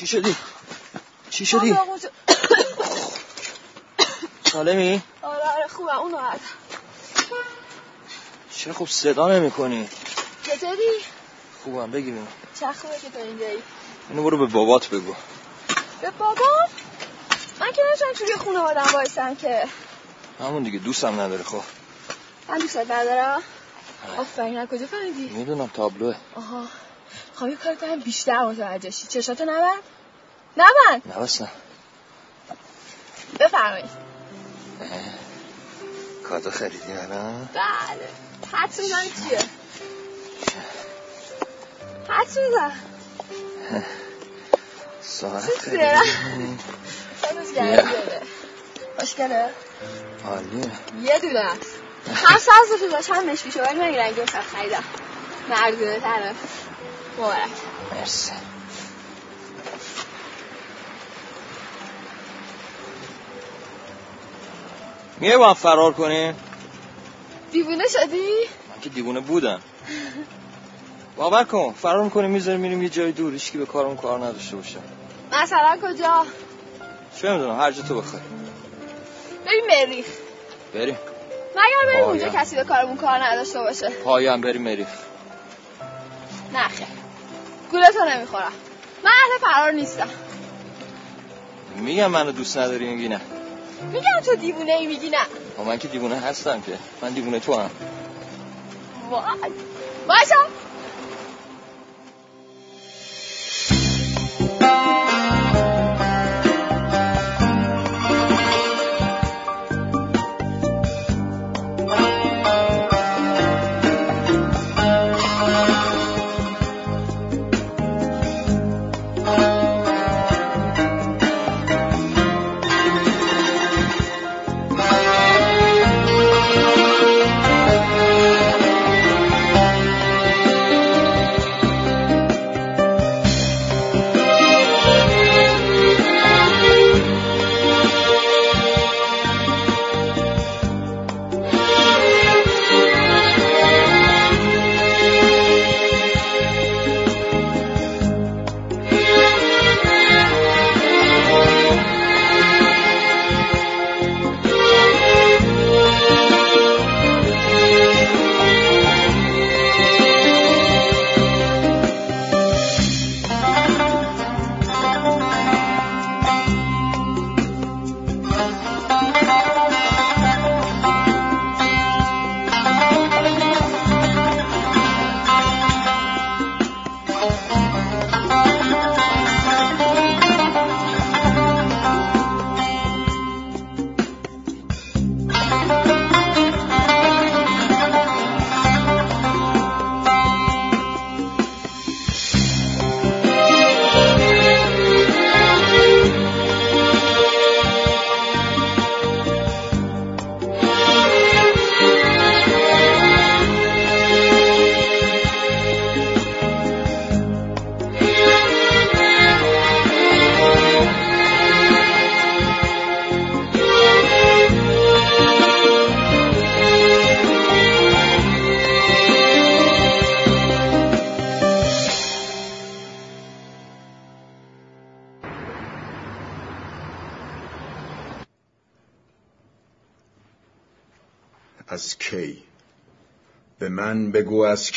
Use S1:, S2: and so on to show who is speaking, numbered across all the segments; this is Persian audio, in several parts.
S1: چی شدی؟ چی شدی؟ سالمی؟
S2: آره آره خوبه اون راحت
S1: چرا خوب صدا نمی کنی؟
S2: چطوری؟
S1: خوبم بگی
S2: چه خوبه که تو اینجایی
S1: اینو برو به بابات بگو
S2: به بابا؟ من که نشان توی خونه آدم بایستم که
S1: همون دیگه دوستم نداره خب
S2: من دوستت ندارم آفرین کجا فهمیدی؟
S1: می‌دونم تابلوه
S2: آها خواهی کار کنم بیشتر متوجه شی چشاتو نبند. نبند.
S1: نبستم.
S2: بفرمایید.
S1: کادو خریدی الان؟
S2: بله. حد میزن چیه؟ حد میزن
S1: ساعت خریدی
S2: خوشگله
S1: عالیه.
S2: یه دونه. هم ساز تو داشت هم مشکیشو ولی من این رنگی خریدم. مردونه تره مبارک
S1: مرسی میای با هم فرار کنیم
S2: دیوونه شدی؟
S1: من که دیوونه بودم. باور کن فرار می‌کنیم می‌ذاریم میریم یه جای دور هیچکی به کارمون کار نداشته باشه.
S2: مثلا کجا؟
S1: چه می‌دونم هر جا تو بخوای.
S2: بریم مریخ
S1: بریم.
S2: مگر بریم. اونجا کسی به کارمون کار نداشته باشه؟
S1: پایم بریم مریخ
S2: نه خیر. گوله تو نمی‌خورم. من اهل فرار نیستم.
S1: میگم منو دوست نداری میگی نه.
S2: میگم تو دیوونه ای میگی نه.
S1: من که دیوونه هستم که. من دیوونه تو هم
S2: وای باشم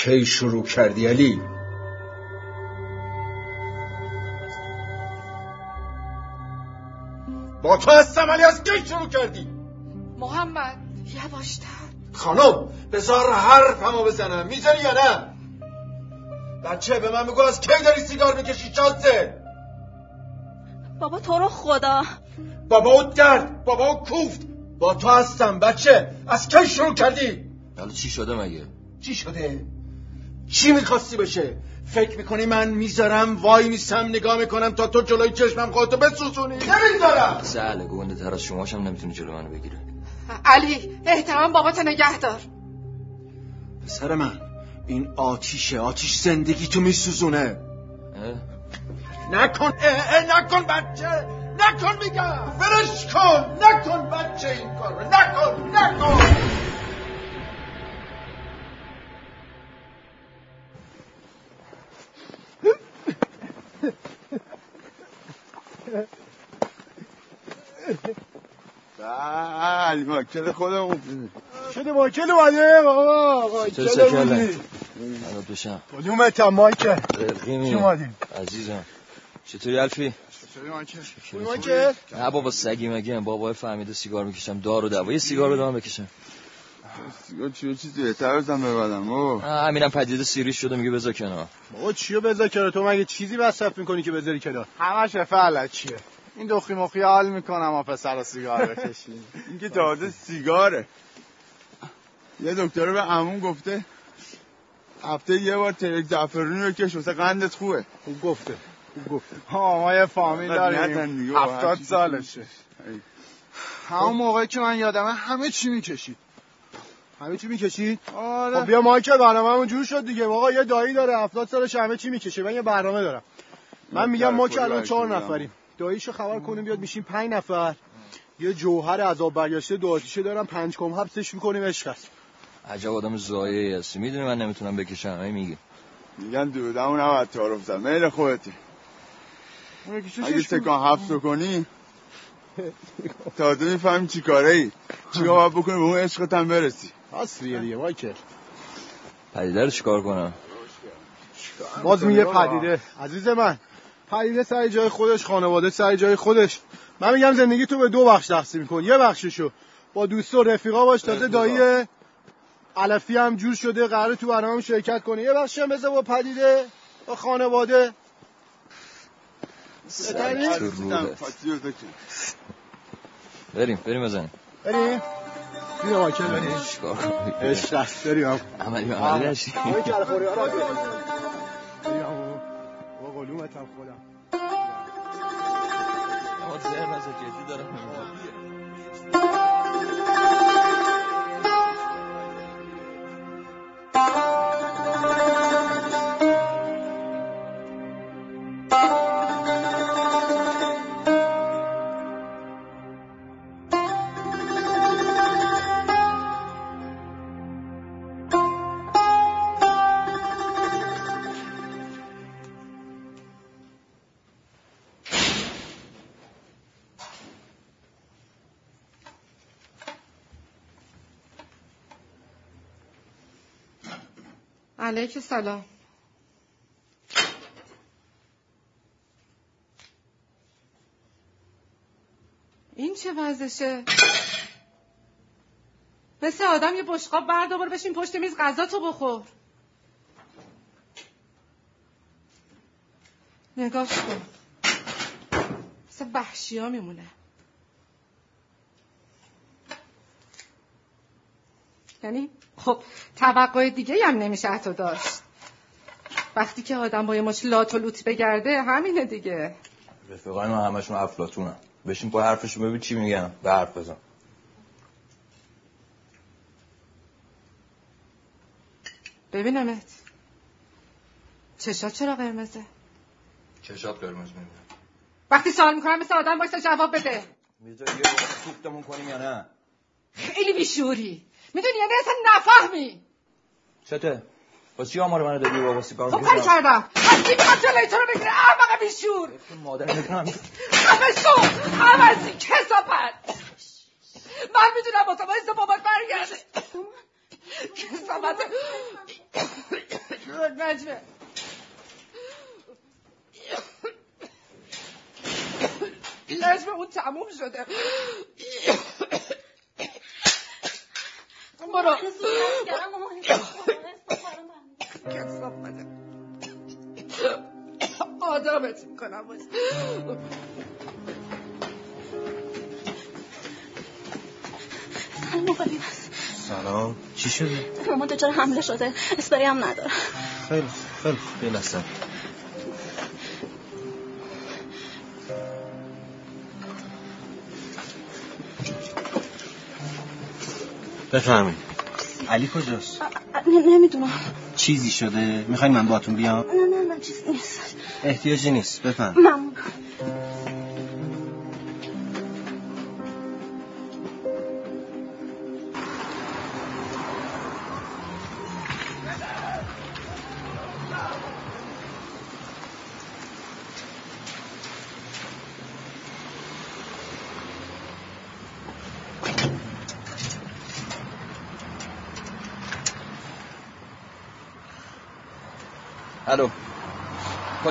S3: کی شروع کردی علی؟ با تو هستم علی از کی شروع کردی؟
S4: محمد یواشتر
S3: خانم بذار حرفمو بزنم می‌زنی یا نه؟ بچه به من بگو از کی داری سیگار می‌کشی چالسه
S2: بابا تو رو خدا.
S3: بابا او درد بابا او کوفت. با تو هستم بچه از کی شروع کردی؟
S1: حالا چی شده مگه؟
S3: چی شده؟ چی می‌خواستی بشه؟ فکر می‌کنی من می‌ذارم؟ وای میسم نگاه می‌کنم تا تو جلوی چشمم خودتو بسوزونی. نمی‌ذارم
S1: سهله گونده تر از شماش هم نمی‌تونه جلو منو بگیره
S4: علی احترام بابات نگه دار.
S3: پسر من این آتیشه آتیش زندگی تو میسوزونه؟ نکن اه اه نکن بچه نکن میگم. فرش کن نکن بچه این کار رو. نکن. بله
S5: واکل خودمون.
S3: شده واکل اومده. آقا
S1: واکل اومده
S3: دوشم کدومتم مایکل؟ برقیمی
S1: عزیزم. چطوری الفی؟
S5: چطوری مایکل؟
S1: نه بابا سگی مگه. بابا فهمیده سیگار می‌کشم. دار و دوا. یه سیگار بدم بکشم.
S5: سیگار چیه چیزی بهتر بزن ببرم او
S1: آه، همینم پدیده سیریش شده میگه بذار کنار.
S3: بابا چیو بذار کنار؟ تو مگه چیزی مصرف می‌کنی که بذاری کنار؟
S5: همش فعلا چیه؟ این دخی مخی حال می‌کنم و پسر رو سیگار بکشیم این که تازه سیگاره. یه دکتر به عموم گفته هفته یه بار ترک زعفرونی بکش واسه قندت خوبه.
S3: خوب گفته خوب گفته.
S5: ها ما یه فامیل داریم. هفتاد سالشه. همون موقعی که من یادمه همه چی می‌کشید.
S3: همه چی می‌کشید
S5: آره.
S3: خب بیا مایکل برنامه‌مون جور شد دیگه. آقا یه دایی داره 70 سالش همه چی می‌کشه. من یه برنامه دارم. من میگم ما که الان چهار نفریم. داییشو خبر کنیم بیاد میشیم پنج نفر. یه جوهر عذاب برگشته دو آتیشه دارم پنج کم حبسش می‌کنیم عشق است.
S1: عجب آدم زایه هستی. می‌دونی من نمی‌تونم بکشم هی میگی.
S5: میگن دودمون نباید تعارف زد میل خودتی. اگه تکان حبس رو کنی تازه می‌فهمی چی کاره ای. چیکار باید بکنی به اون عشقت هم برسی.
S3: اصلیه دیگه مایکل
S1: پدیده رو چیکار کنم؟
S3: باز میگه پدیده. عزیز من پدیده سر جای خودش خانواده سر جای خودش. من میگم زندگی تو به دو بخش تقسیم کن یه بخششو با دوست و رفیقا باش تازه دایی علفی هم جور شده قراره تو برنامه شرکت کنه یه بخش هم بذار با پدیده با خانواده.
S1: بریم بریم بزنیم.
S3: بریم. بیا مایکل بریم
S1: چیکار کنم
S3: عشق هم
S1: عملی عملی. نشی
S3: آقای کلخوری ها هم با قلومت هم خودم
S1: اما از جدی دارم
S4: علیک سلام این چه وضعشه مثل آدم یه بشقاب بردار بشین پشت میز غذا تو بخور. نگاه کن. مثل وحشی ها میمونه. یعنی خب توقع دیگه هم نمیشه حتی داشت. وقتی که آدم با یه مچ لات و لوت بگرده همینه دیگه.
S1: رفیقای من همشون افلاتونن بشین پای حرفشو ببین چی میگن. به حرف بزن.
S4: ببینمت. چشات چرا قرمزه؟
S1: چشات قرمز می‌بینه
S4: وقتی سوال می‌کنم مثل آدم بایستا جواب بده.
S1: می‌ذاری یه بار توپتمون کنیم یا نه؟
S4: خیلی بیشوری. می‌دونی یعنی اصلا نفهمی.
S1: چته؟ با چی آمار منو دادی بابا سیگار
S4: خب کاری کردم از کی می‌خواد جلوی تو رو بگیره؟ احمق بیشور.
S1: مادر می‌کنم
S4: همه شو عوضی کسافت. من می‌دونم با تو باید بابات برگرده. کسافت. نجمه نجمه اون تموم شده. برو آدمت می‌کنم
S2: سلام
S6: چی شده؟
S2: مامان دچار حمله شده اسپری هم نداره
S6: خیلی خوب، خیلی بفرمایید علی کجاست؟
S2: نمی‌دونم
S6: چیزی شده؟ می‌خواین من باتون بیام؟
S2: نه نه نه چیزی نیست
S6: احتیاجی نیست بفهم
S2: ممنون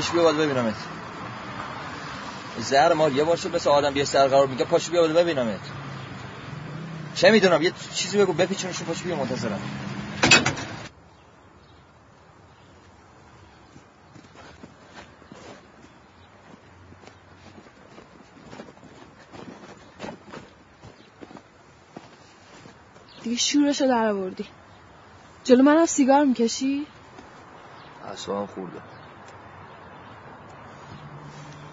S1: پاشو بیا بالا ببینمت. زهر مار یه بار شد مثل آدم بیا سر قرار میگه پاشو بیا بالا ببینمت. چه می‌دونم؟ یه چیزی بگو بپیچونشون پاشو بیا منتظرم.
S2: دیگه شورشو در آوردی. جلو منم سیگار می‌کشی؟
S1: اصلا خورده.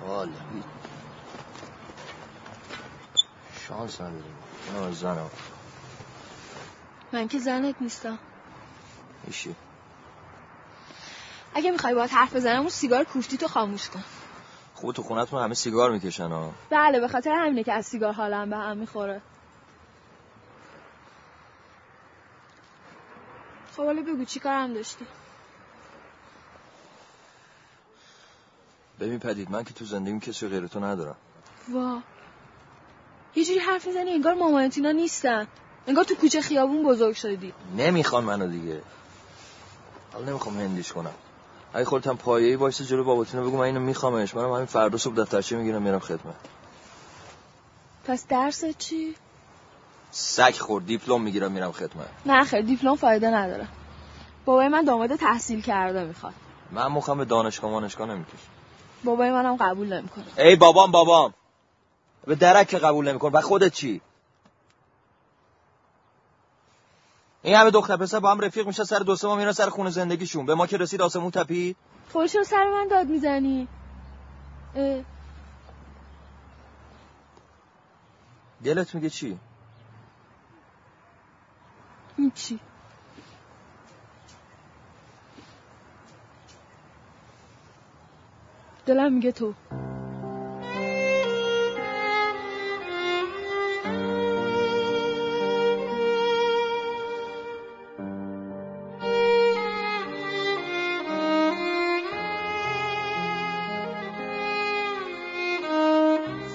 S1: والا. شانس نداریم. اینا زنم.
S2: من که زنت نیستم.
S1: ایشی
S2: اگه می‌خوای باید حرف بزنم اون سیگار کوفتی تو خاموش کن.
S1: خوب تو خونتون همه سیگار می‌کشن ها.
S2: بله به خاطر همینه که از سیگار حالم به هم می‌خوره. خب حالا بگو چی کارم داشتی؟
S1: ببین پدید من که تو زندگیم کسی غیر تو ندارم.
S2: وا. یه جوری حرف می‌زنی انگار مامانتینا نیستن. انگار تو کوچه خیابون بزرگ شدی.
S1: نمی‌خوان منو دیگه. حالا نمی‌خوام هندیش کنم. اگه خودت هم پایه‌ای وایس جلو باباتینو بگو من اینو میخوامش. منم همین فردا صبح دفترچه می‌گیرم میرم خدمت.
S2: پس درست چی؟
S1: سگ خورد دیپلم می‌گیرم میرم خدمت.
S2: نه خیر دیپلم فایده نداره. بابای من داماد تحصیل کرده می‌خواد.
S1: من مخم به دانشگاه مانشگاه نمی‌کشم.
S2: بابای منم قبول نمی‌کنه.
S1: ای بابام بابام. به درک قبول نمیکن و خودت چی؟ این همه دختر پسر با هم رفیق میشه سر دو سه ماه میرن سر خونه زندگیشون. به ما که رسید آسمون تپید؟
S2: خودشون سر من داد می‌زنی. اه،
S1: دلت میگه چی؟
S2: هیچی دلم میگه تو.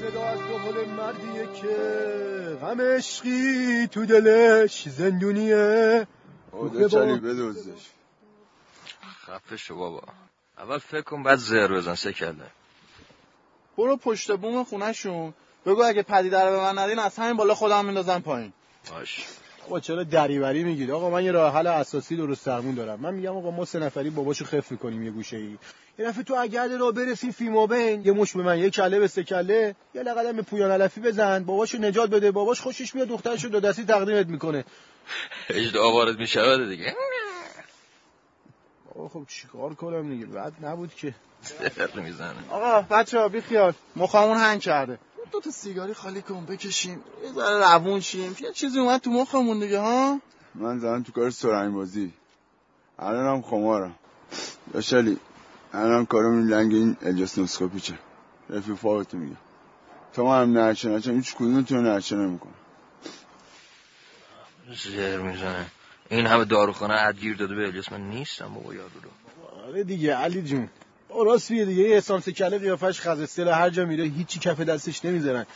S3: صدا از دهل مردیه که غم عشقی تو دلش زندونیه.
S5: خدا چلی بدوزش.
S1: خفه شو بابا. اول فکر کن بعد زهر بزن سه کله.
S5: برو پشت بوم خونهشون. بگو اگه پدیده رو به من ندین از همین بالا خودم میندازم پایین.
S1: باش.
S3: آقا چرا دریوری میگید؟ آقا من یه راه حل اساسی درست درمون دارم. من میگم آقا ما سه نفری باباشو خف می‌کنیم یه گوشه ای. یه دفعه تو اگر را برسیم فیما بین یه مش به من یه کله به سه کله یه لقدم به پویان علفی بزن. باباشو نجات بده. باباش خوشش میاد دخترشو دو دستی تقدیمت می‌کنه.
S1: اجده وارد می‌شود دیگه.
S3: آقا خب چیکار کنم دیگه؟ بعد نبود که.
S1: زهر می‌زنه.
S5: آقا بچه ها بی خیال. مخامون هنگ کرده. دو تا سیگاری خالی کن بکشیم. یه ذره روون شیم. یه چیزی اومد تو مخمون دیگه ها؟
S7: من زدم تو کار سرنگ بازی الانم خمارم. داشتالی الان کارم این لنگ این اجاس نسکوپی چه رفیق فاوتو میگم تا من هم نرچه نرچه هیچ کدومتون رو نرچه نمی‌کنم.
S1: زهر می‌زنه؟ این همه داروخانه ادگیر داده به الیاس. من نیستم بابا یارو رو.
S3: آره دیگه علی جون. راست میگه دیگه. یه احسان کله قیافش خزستل هر جا میره هیچی کف دستش نمی‌ذارن.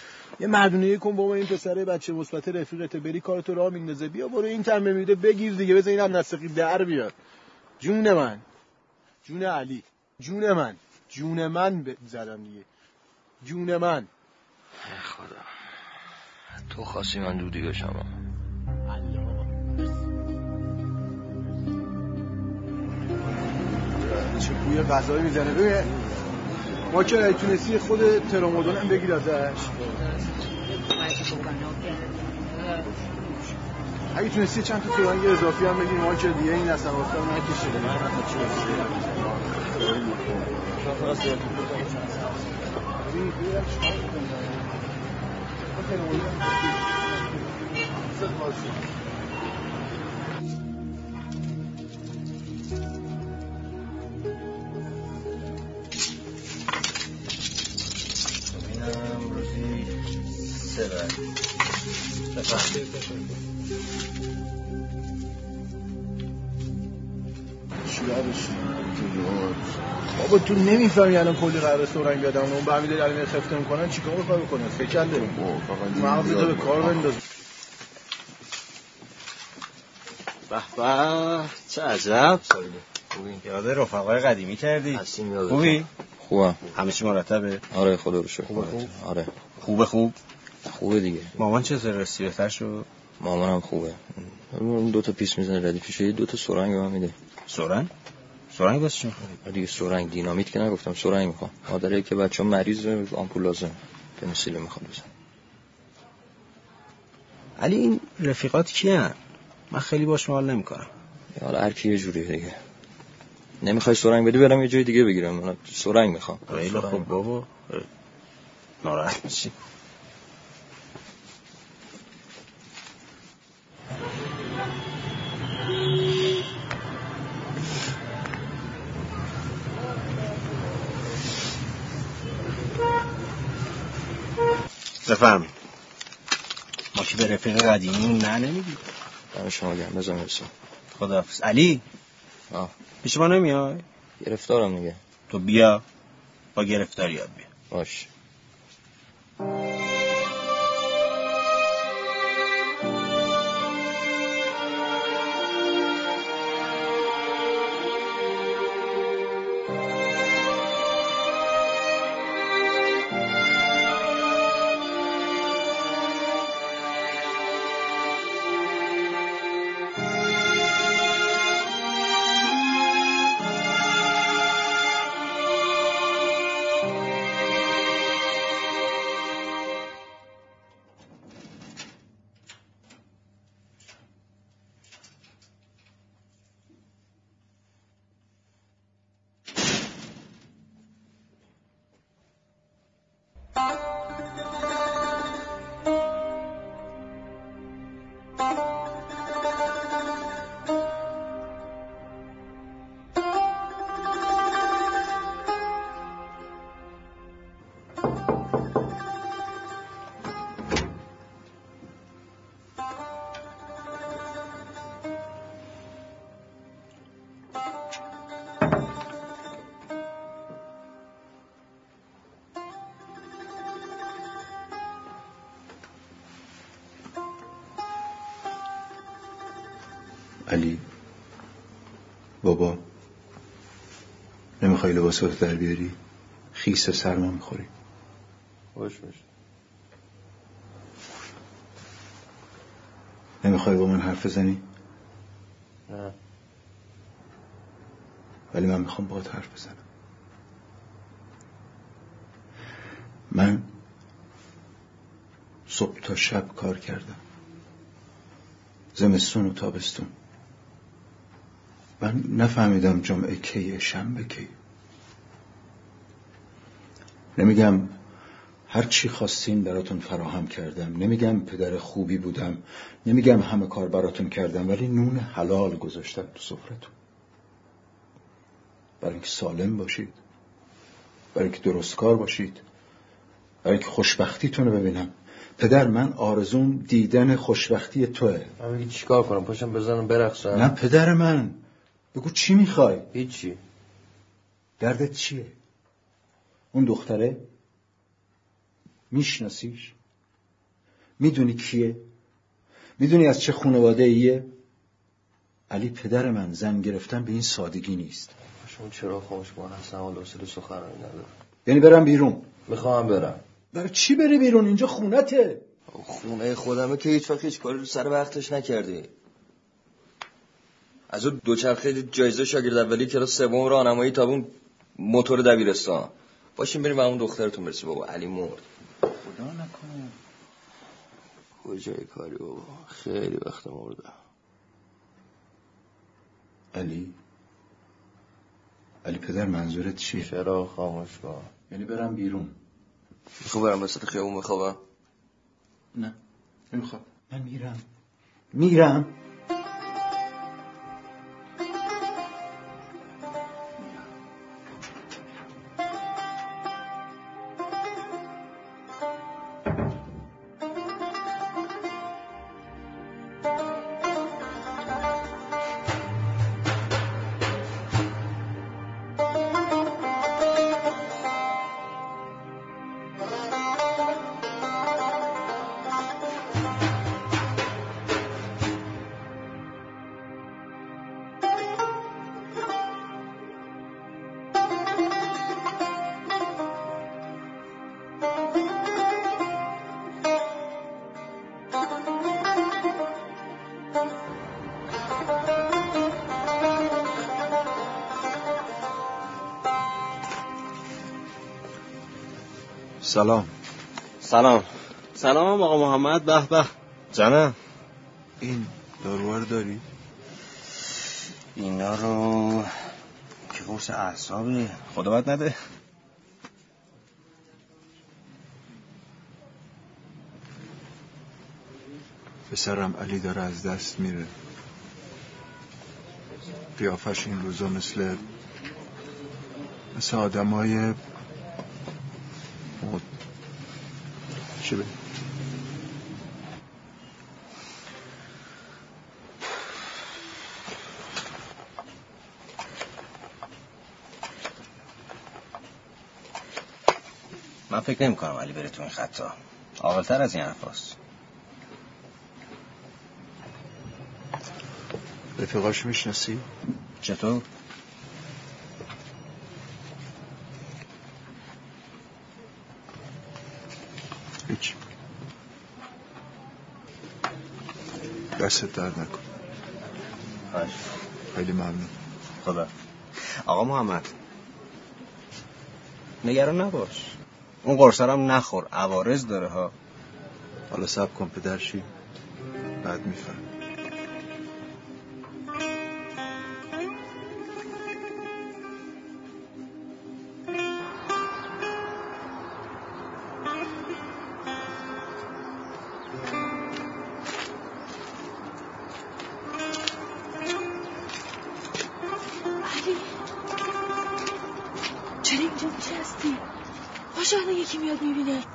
S3: یه مردونه کن بابا این پسره بچه مثبت رفیقت بری کارتو راه میندازه. بیا برو این ترمه میده بگیر دیگه بزن اینم نسقی در بیاد جون من. جون علی. جون من. جون من ب- زدم دیگه. جون من.
S1: خدا. تو خواستی من دودی بشم.
S3: چه بوی غذایی می‌زنه. ببین ما که تونستی خود ترامادون هم بگیر ازش. اگه تونستی چند تا فرنگ اضافی هم بگیر ما که دیگه این اصلا واسه نکشیده
S6: اینم
S3: بابا تو نمی‌فهمی الان کلی قرار سرنگ بدم اون به همین دلیل الان خفته می‌کنن چیکار می‌خوای بکنن؟ فکر داریم
S7: فقط
S3: مغزتو به کار بنداز.
S6: به به. چه عجب.
S1: خوبی؟
S6: یاد رفقای قدیمی کردی.
S1: هستیم
S6: خوبی؟
S1: خوبم.
S6: همه چی مرتبه.
S1: آره خدا رو شکر.
S6: خوبه خوب؟
S1: آره.
S6: خوبه خوب.
S1: خوبه دیگه.
S6: مامان چطور رسی بهتر شد؟
S1: مامانم خوبه. اون دو تا پیس می‌زنه ردیفش یه دو تا سرنگ به من میده.
S6: سرنگ؟ سرنگ واسه چی می‌خوای؟
S1: دیگه سرنگ دینامیت که نگفتم سرنگ می‌خوام. مادره که بچه مریض آمپول لازم پنیسیلین می‌خواد بزن
S6: علی این رفیقات کیان؟ من خیلی باش حال نمی‌کنم.
S1: حالا هر کی یه جوریه دیگه. نمی‌خوای سرنگ بدی برم یه جای دیگه بگیرم. من سرنگ می‌خوام.
S6: خیلی خوب بابا. ناراحت میشی. بفرمایید. ما که به رفیق قدیمی نه نمیدیم
S1: دم شما گرم بزن برسه
S6: خداحافظ. علی؟
S1: آه.
S6: پیش ما نمیای؟
S1: گرفتارم دیگه
S6: تو بیا با گرفتار یاد بیا.
S1: باش.
S8: لباسات در بیاری. خیس سرما می‌خوری.
S1: باش باش.
S8: نمی‌خوای با من حرف بزنی؟
S1: نه.
S8: ولی من می‌خوام باهات حرف بزنم. من صبح تا شب کار کردم. زمستون و تابستون. من نفهمیدم جمعه کیه شنبه کی نمیگم هر چی خواستین براتون فراهم کردم نمیگم پدر خوبی بودم نمیگم همه کار براتون کردم ولی نون حلال گذاشتم تو سفرتون. برای اینکه سالم باشید برای اینکه درستکار باشید برای اینکه خوشبختیتون رو ببینم. پدر من آرزوم دیدن خوشبختی توه.
S1: من میگی چیکار کنم؟ پاشم بزنم برقصم.
S8: نه پدر من. بگو چی می‌خوای؟
S1: هیچی.
S8: دردت چیه؟ اون دختره میشناسیش؟ می‌دونی کیه؟ می‌دونی از چه خانواده ایه علی پدر من زن گرفتن به این سادگی نیست.
S1: شما چرا خاموش کن اصلا حال حوصله سخنرانی ندارم.
S8: یعنی برم بیرون.
S1: می‌خوام برم.
S8: برای چی بری بیرون؟ اینجا خونته.
S1: خونه خودمه که هیچ وقت هیچ کاری رو سر وقتش نکردی. از اون دوچرخه جایزه شاگرد اولی کلاس سوم راهنمایی تا اون موتور دبیرستان. باشیم بریم به اون دخترتون برسی بابا علی مرد.
S8: خدا نکنه.
S1: کجای کاری بابا؟ خیلی وقت مرده
S8: علی؟ علی پدر منظورت چیه؟
S1: چرا خاموش کن
S8: یعنی برم بیرون.
S1: می‌خوام برم وسط خیابون بخوابم.
S8: نه نمی‌خوام. من میرم. میرم؟ سلام.
S6: سلام. سلام آقا محمد به به. جانم.
S8: این داروها رو داری؟
S6: اینا رو که قرص اعصابی خدا باید نده.
S8: پسرم علی داره از دست میره. قیافش این روزا مثل مثل آدم های چی بگم
S6: من فکر نمی کنم علی بره تو این خطا عاقلتر از این حرفاست
S8: رفیقاش می‌شناسی؟
S6: چطور؟
S8: هیچ دستت درد نکن
S6: باش.
S8: خیلی ممنون.
S6: خدا. آقا محمد. نگران نباش. اون قرصرم نخور. عوارض داره ها.
S8: حالا سب کن پدرشی بعد میفهم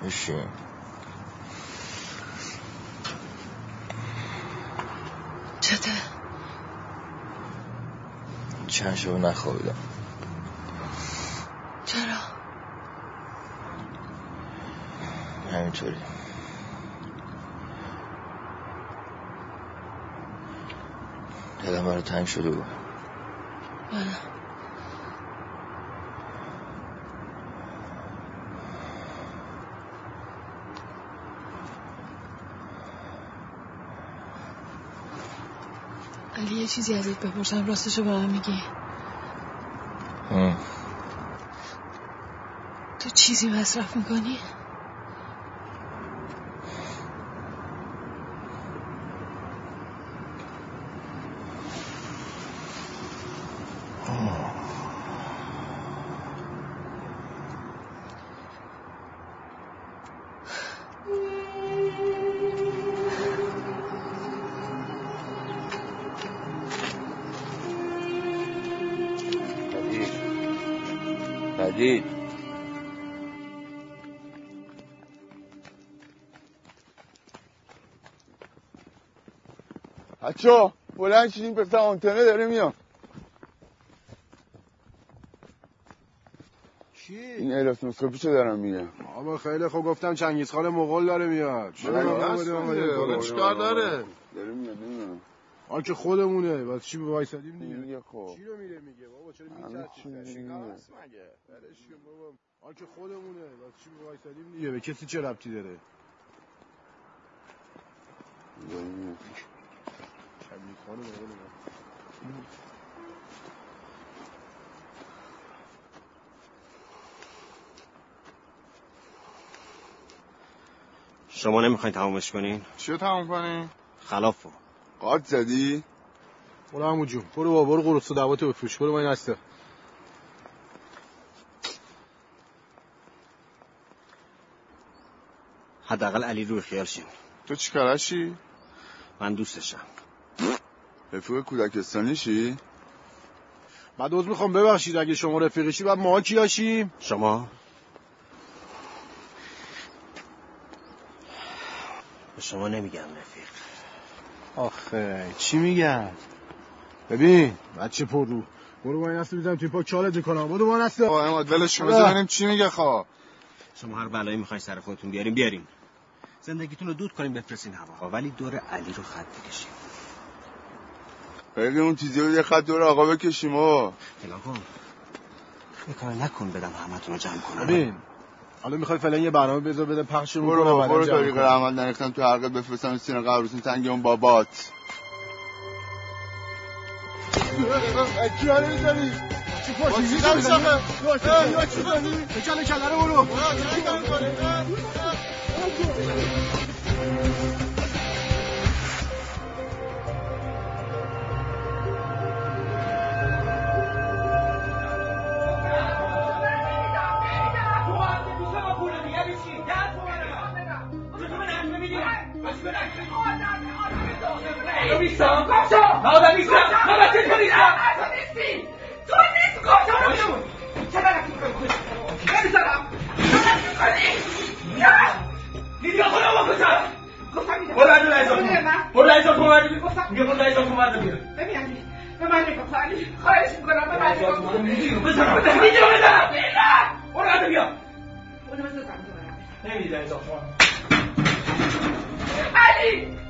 S1: بشین
S2: چته
S1: چند شب نخوابیدم
S2: چرا
S1: همینطوری دلم برای تنگ شده بود
S2: چیزی ازت بپرسم راستشو به من میگی. تو چیزی مصرف می‌کنی؟
S7: بچه بلند شید این پسر آنتنه داره میاد.
S3: چی؟
S7: این الاسنوسکوپی چه دارم میگم.
S3: بابا خیلی خوب گفتم چنگیز خان مغول داره میاد. چی
S7: بله،
S3: داره چیکار داره.
S7: داره میاد نمی‌دونم.
S3: آن که خودمونه. بس چی وایسادیم دیگه؟
S7: میگه خب.
S3: چی رو میره میگه؟ بابا چرا میچرخی
S7: میگه.
S3: شکست مگه؟ ولش کن بابا. آن که خودمونه. بس چی وایسادیم دیگه؟ به کسی چه ربطی داره؟
S7: داره میاد.
S3: چنگیز خان مغول
S6: شما نمی‌خواین تمامش کنین
S7: چیو تموم کنی؟
S6: خلافو
S7: قارد زدی؟
S3: برو همون جون برو بابا برو قرص و دواتو بفروش برو ما این هسته
S6: حداقل علی روی خیال شین
S7: تو چی کارشی؟
S6: من دوستشم
S7: رفیق کودکستانیشی؟
S3: بعد عذر می‌خوام ببخشید اگه شما رفیقشی بعد ما کیاشیم
S6: شما. به شما نمیگم رفیق.
S3: آخه چی میگن؟ ببین بچه پر رو برو با این هسته بیزنم توی پا چالت می‌کنم. برو با این هسته
S7: آقا اماد ولش کن بذار ببینیم چی میگه خواه.
S6: شما هر بلایی می‌خواین سر خودتون بیاریم بیاریم. زندگیتون رو دود کنیم بفرستین هوا. ولی دور علی رو خط بکشیم.
S7: خیلی اون چیزی رو یه خط دور آقا بکشیم و
S6: نگاه کن یه کار نکن بدم همتون رو جمع کنم
S3: ببین حالا می‌خوای فعلا یه برنامه بذار بده پخش رو
S7: برو برو
S3: جمع
S7: طریق. رحمت نریختم تو حلقت بفرستم سینه قبرسون تنگ اون بابات
S3: کی رو می‌زنی؟ چی پاشی چی می‌زنه یا چی رو برو
S9: برو از لحظه برو لحظه تو مرد میگه برو لحظه تو مرد بیار
S4: ببین به من نگاه علی خواهش می‌کنم به من نگاه کن
S9: بزنم بزنم بزنم برو لحظه بیا
S4: اونو بزنم
S9: نمیدی لحظه
S4: علی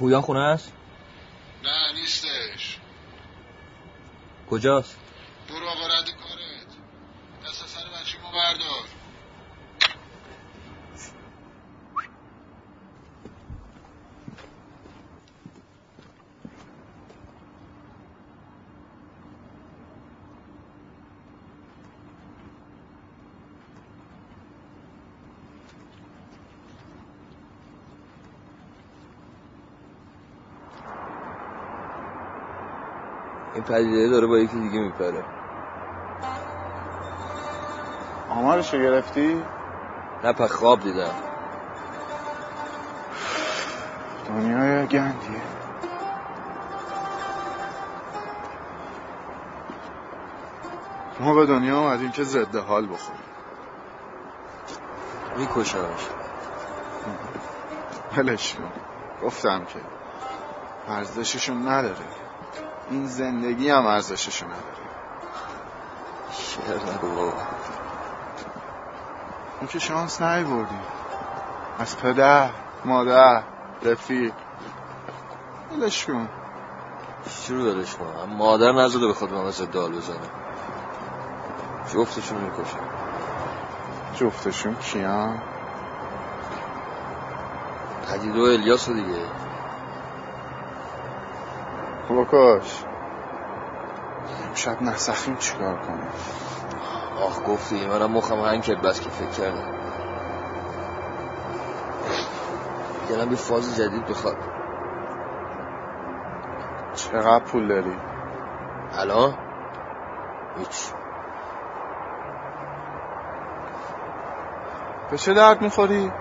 S1: پویان خونه است؟
S10: نه نیستش
S1: کجاست؟
S10: برو آقا رد کارت دست سر بچه ما بردار
S1: این پدیده داره با یکی دیگه میپره.
S5: آمارشو گرفتی؟
S1: نه پس خواب دیدم.
S5: دنیای گندیه. ما به دنیا آمدیم که ضد حال بخوریم.
S1: میکشمش.
S5: ولش کن. گفتم که ارزششون نداره. این زندگی هم ارزششو نداره.
S1: شعر نگو بابا
S5: اون که شانس بردیم از پدر مادر رفیق. ولش کن.
S1: شروع دلش کنم مادر نزده به خود مثل دال بزنه. جفتشون می‌کشه
S5: جفتشون کیان؟
S1: پدیده و الیاس رو دیگه.
S5: بکش شب نسخیم چیکار کنم
S1: آخ گفتی منم مخم هنگ کرد بس که فکر کردم دلم یه فاز جدید بخواد
S5: چقدر پول داری؟
S1: الان؟ هیچ
S5: به چه درد می‌خوری؟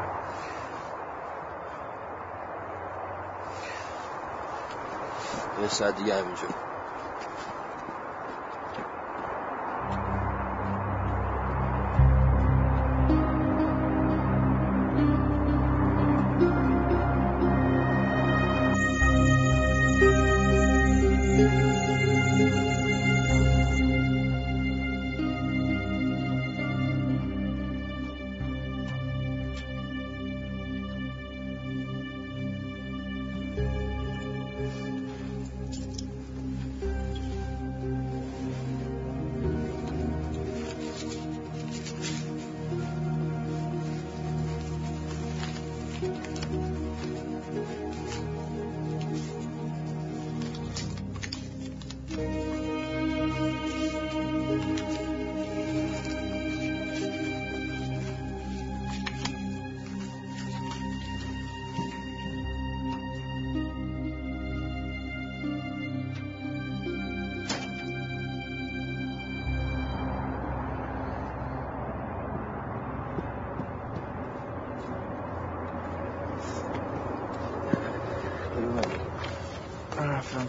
S1: یه ساعت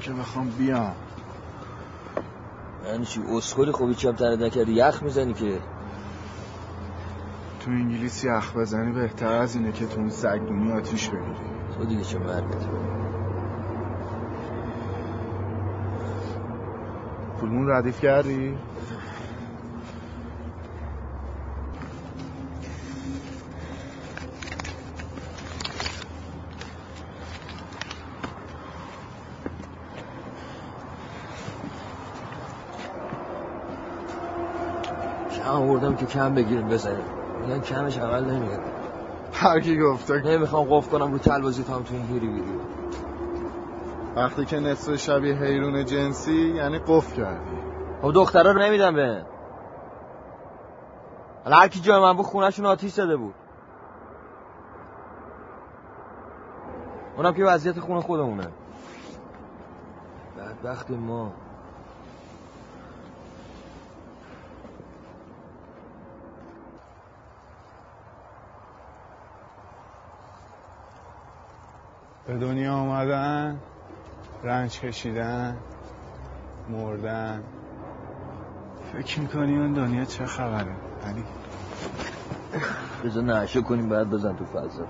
S5: که بخوام بیام.
S1: یعنی چی؟ اسکلی خوبی هم تنت نکردی؟ یخ می‌زنی که؟
S5: تو انگلیسی اخ بزنی بهتر از اینه که تو اون سگدونی آتیش بگیری.
S1: تو دیگه چه مردی؟
S5: پولمون ردیف کردی؟
S1: کم آوردم که کم بگیریم بزنیم. میگن کمش عمل نمیگن.
S5: هر کی گفته
S1: نمی‌خوام قف کنم رو تلوازی تا هم تو این هیری بیری
S5: وقتی که نصف شبیه حیرون جنسی یعنی قف کردی.
S1: خب دخترا رو نمیدم به. حالا هر کی جای من بود خونهشون آتیش زده بود. اونم که وضعیت خونه خودمونه. بدبخت ما.
S5: به دنیا آمدن رنج کشیدن مردن. فکر می‌کنی اون دنیا چه خبره؟ علی؟
S1: بذار نعشه کنیم بعد بزن تو فلسفه.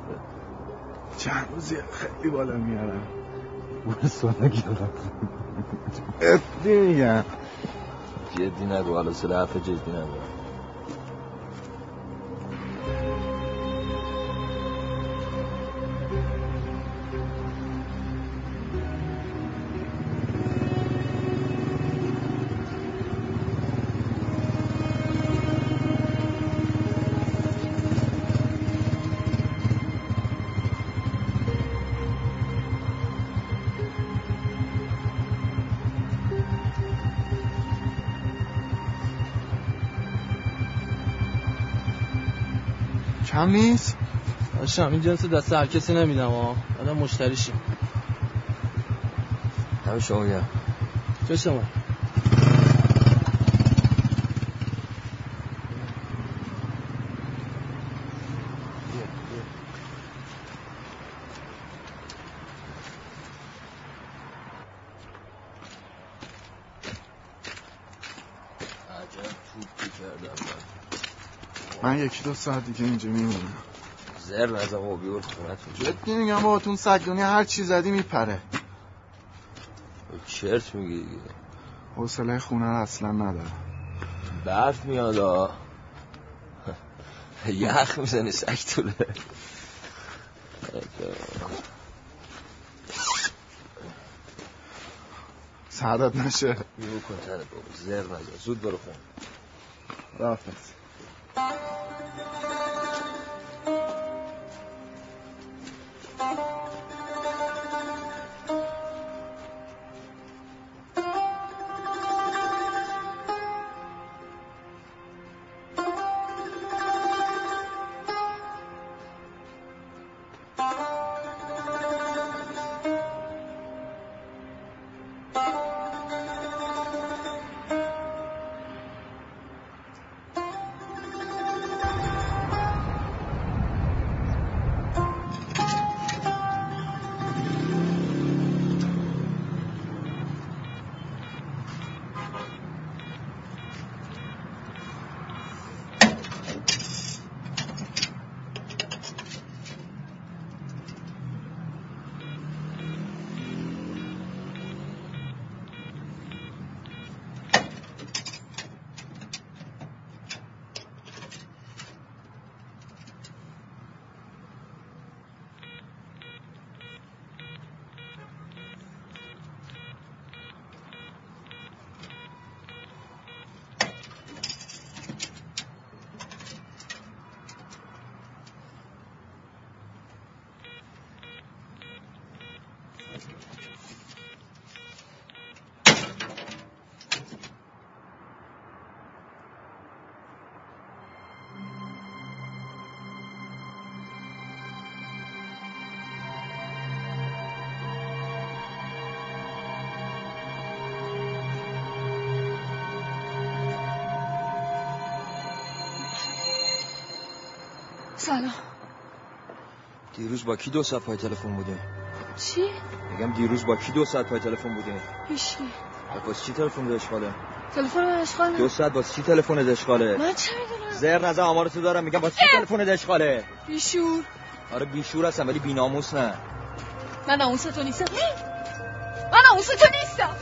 S5: چند روزی خیلی بالا میارم.
S1: بوره سانگی
S5: ادی میگم.
S1: جدی نگو حالا حرف جدی نگو.
S5: کم نیست؟
S11: داشتم این جنس دست هر کسی نمیدم ها آدم مشتریشیم
S1: همه شما گرم
S11: چه شما
S1: عجب توپی کردم
S5: من یکی دو ساعت دیگه اینجا میمونم.
S1: زر نزم و بیورد خونتون
S5: جدی میگم با تون سگ دنیا هر چی زدی میپره.
S1: چرت میگی دیگه.
S5: حوصله خونه رو اصلا ندارم.
S1: برف میاد آ یخ می‌زنی سگ طوله
S5: سعادت نشه.
S1: بیو کن تنه بابا. زر نزن. زود برو خون
S5: رافت Thank you.
S2: سلام.
S1: دیروز با کی دو ساعت پای تلفن بودیم
S2: چی؟
S1: میگم دیروز با کی دو ساعت پای تلفن بودیم
S2: هیچکی
S1: پس چی تلفن داشت ماله
S2: تلفن من اشغال
S1: دو ساعت واسه چی تلفن اشغاله
S2: من چه می‌دونم؟
S1: زر نزن آمارتو دارم میگم واسه چی تلفن اشغاله
S2: بیشور.
S1: آره بیشور هستم ولی بیناموس نه.
S2: من ناموس تو نیستم. من ناموس تو نیستم.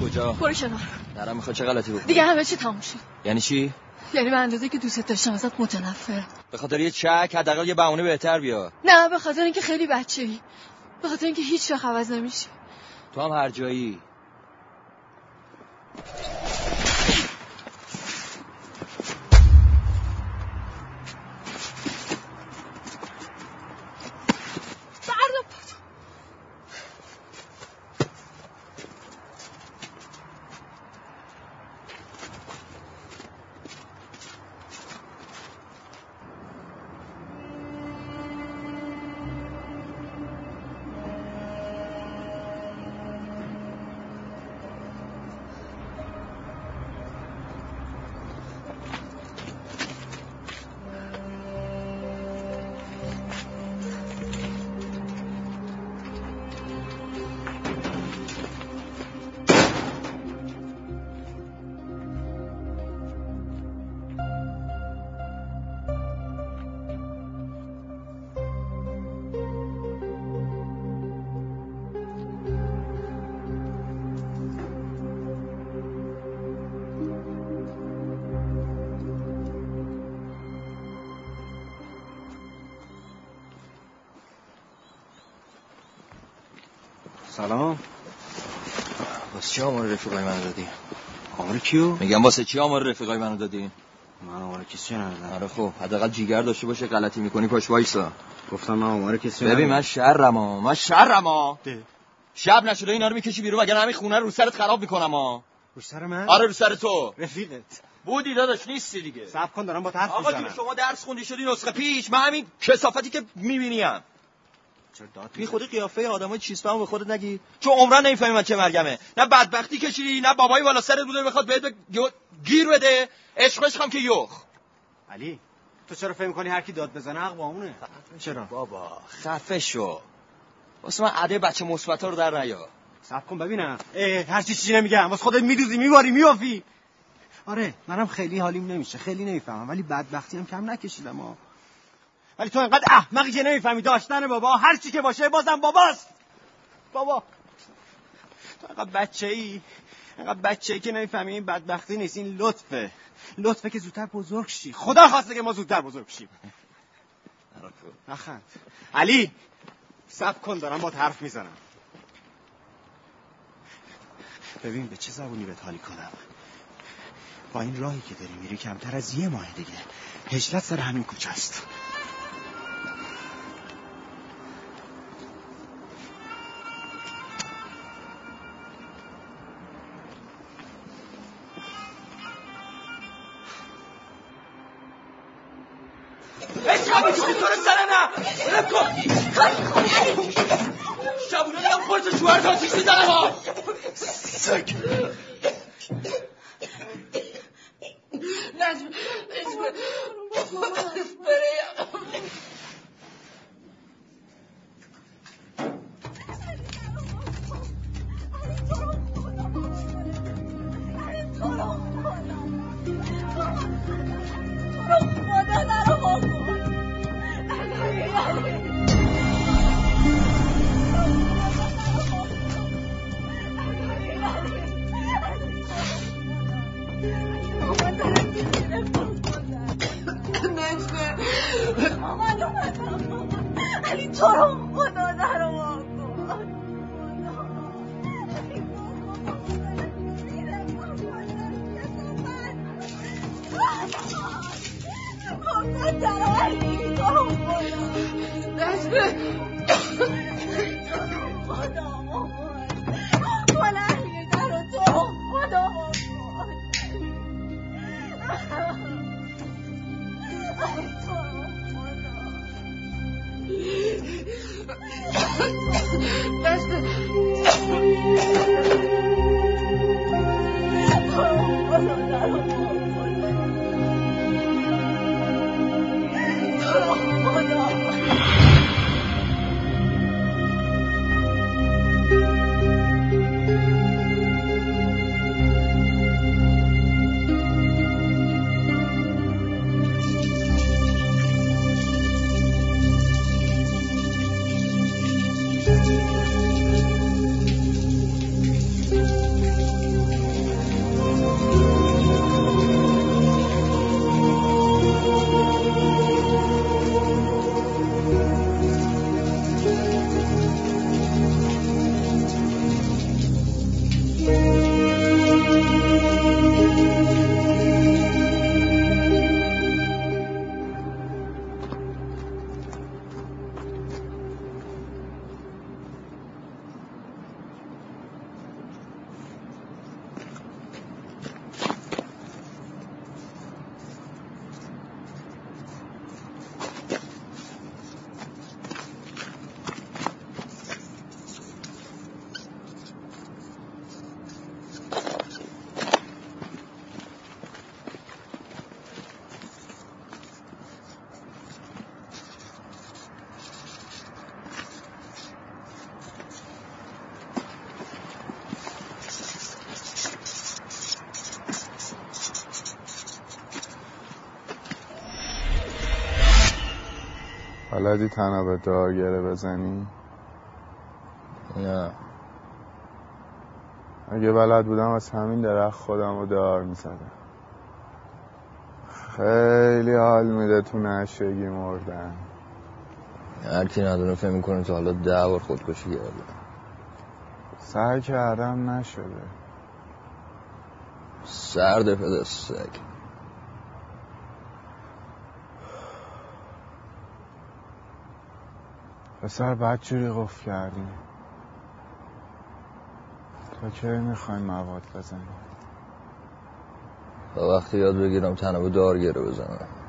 S1: کجا؟
S2: برو کنار.
S1: نرم می‌خواد چه غلطی بکنی؟
S2: دیگه همه چی تموم شد.
S1: یعنی چی؟
S2: یعنی به اندازه که دوست داشتم ازت متنفرم.
S1: به خاطر یه چک حداقل یه بهونه بهتر بیا
S2: نه به خاطر اینکه خیلی بچه ای به خاطر اینکه هیچ وقت عوض نمیشه.
S1: تو هم هر جایی. واسه چی آمار رفیقای منو دادی؟
S6: آمار کیو؟
S1: میگم واسه چی آمار رفیقای منو دادی؟
S6: من آمار کسی ندادم
S1: آره خب حداقل جیگر داشته باشه غلطی می‌کنی پاش وایسا.
S6: گفتم من آمار کسی
S1: ببین. من شرم من شرم
S6: ده.
S1: شب نشده اینا رو می‌کشی بیرون وگرنه همین خونه رو سرت خراب می‌کنم ها.
S6: رو سر من؟
S1: آره رو سر تو.
S6: رفیقت.
S1: بودی داداش نیستی دیگه.
S6: صبر کن دارم با حرف
S1: آقا شما درس خوندی شدی نسخه پیش. من همین کسافتی که می‌بینیم بی خودی قیافه آدمای چیسپمو به خودت نگی. چون عمرن نمی‌فهمی من چه مرگمه. نه بدبختی کشیدی نه بابایی بالا سرت بوده بخواد بهت گیر بده. عشق عشقم که یخ.
S6: علی تو چرا فکر می‌کنی هر کی داد بزنه حق با اونه چرا؟
S1: بابا خفه شو. واسه من عده بچه مثبتا رو در نیا.
S6: صبر کن ببینم. هر چی چیزی نمیگم. واسه خودت میدوزی میواری میوافی آره منم خیلی حالیم نمیشه. خیلی نمی‌فهمم ولی بدبختی هم کم نکشیدم ها ولی تو انقدر احمقی که نمی‌فهمی. داشتن بابا. هر چی که باشه بازم باباست. بابا. تو انقدر بچه ای انقدر بچه ای که نمی‌فهمی این بدبختی نیست. این لطفه. لطفه که زودتر بزرگ شی. خدا خواسته که ما زودتر بزرگ شیم. نخند علی سب کن دارم با حرف می‌زنم. ببین به چه زبونی بهت حالی کنم. با این راهی که داری میری کمتر از یه ماه دیگه. هجلت سر همین کوچه است.
S9: ولم کن شبونه دارم خودت شوهر تا آتیش می‌زنم ها سگ.
S4: نجم
S12: علی
S5: بلدی تنها به دار گره بزنی؟
S1: نه
S5: اگه بلد بودم از همین درخت خودم رو دار می‌زدم. خیلی حال میده تو نشگی مردن.
S1: هر کی ندونه فکر می‌کنه تا حالا ده بار خودکشی کرده.
S5: سعی کردم نشده.
S1: سرد پدستک
S5: پسر بدجوری قفل کردیم تا کی می‌خواین مواد بزنیم؟
S1: تا وقتی یاد بگیرم تنها به دار گره بزنم.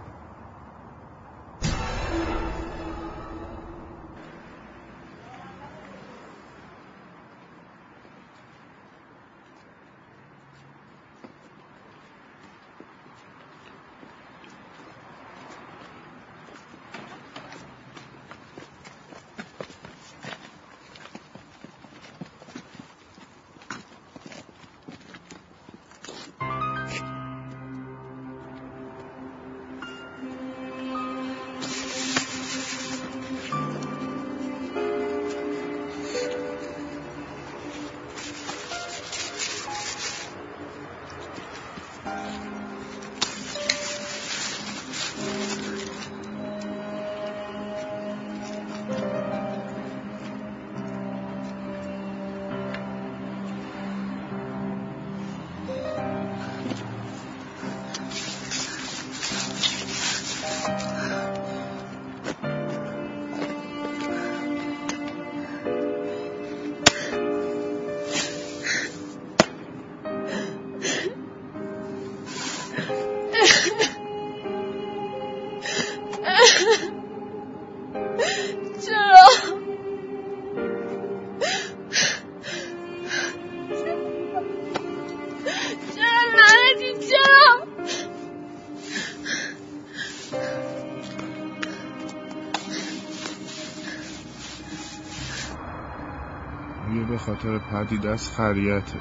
S5: خاطر پدید از خریته.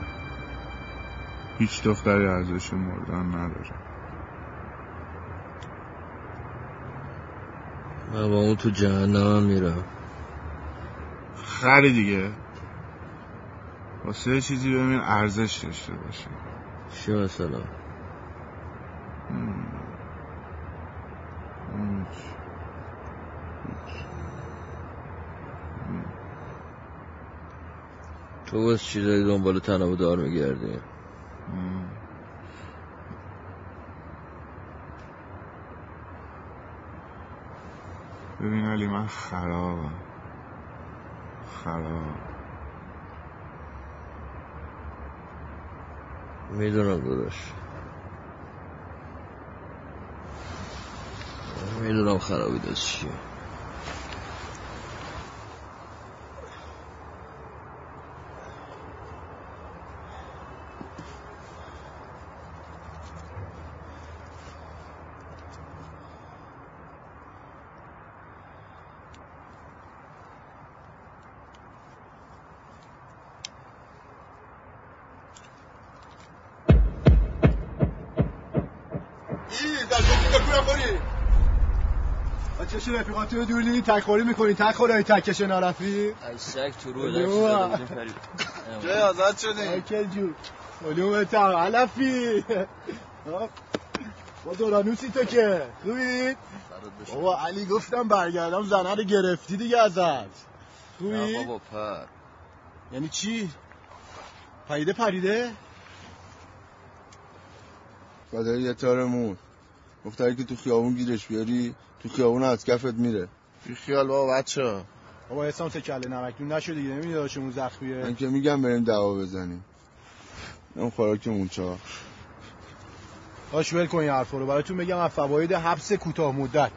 S5: هیچ دختری ارزش مردن نداره.
S1: من با اون تو جهنم میرم.
S5: خری دیگه. واسه چیزی ببین ارزش داشته باشه.
S1: چی مثلا تو واسه چیزایی دنبال تنها به دار میگردی.
S5: ببین علی من خرابم. خراب
S1: می‌دونم داداش. می‌دونم خرابی دست چیه.
S3: تکخوری می‌کنی تکخوری تکش نرفی
S1: ای سگ تو رو.
S5: جای آزاد شدیم
S3: ایکل جو علوم تا علفی. با دورانوسی تو که. خوبی؟ بابا علی گفتم برگردم زنه رو گرفتی دیگه ازت.
S1: نه
S3: خوبی؟
S1: بابا پر.
S3: یعنی چی؟ پریده پریده؟
S7: فدای یه تار مون گفت اگه که تو خیابون گیرش بیاری تو خیابون از کفت میره.
S5: بی خیال بابا بچه.
S3: بابا حسام سه کله نمکدون نشد دیگه نمی‌دونی داشمون زخمیه
S7: من که میگم بریم دعوا بزنیم. اون خوراک مونچا
S3: باش ول کن این حرفا رو. براتون بگم از فواید حبس کوتاه مدت.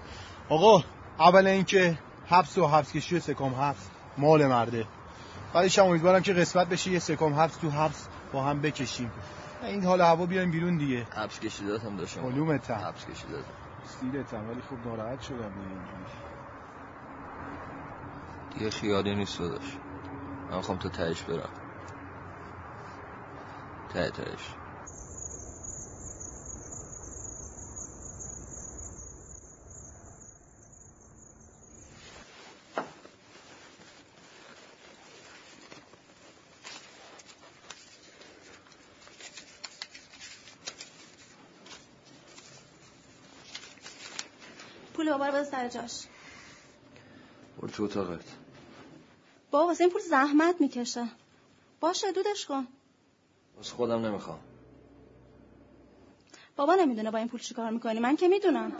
S3: آقا اول اینکه حبس و حبس کشی سکام حبس مال مرده. بعدش هم امیدوارم که قسمت بشه یه سکام حبس تو حبس با هم بکشیم. این حال هوا بیایم بیرون دیگه.
S1: حبس کشیدات هم داشتم.
S3: علومتم
S1: حبس کشیدات
S3: سیرتم ولی خوب ناراحت شدم دیگه اینجوری.
S1: دیگه خیالی نیست داداش. من خوام تا تهش برم. ته تهش.
S13: پول بابا رو سر جاش.
S1: برو تو اتاقت.
S13: بابا واسه این پول زحمت می‌کشه. باشه دودش کن.
S1: از خودم نمی‌خوام.
S13: بابا نمی‌دونه با این پول چیکار می‌کنی. من که می‌دونم.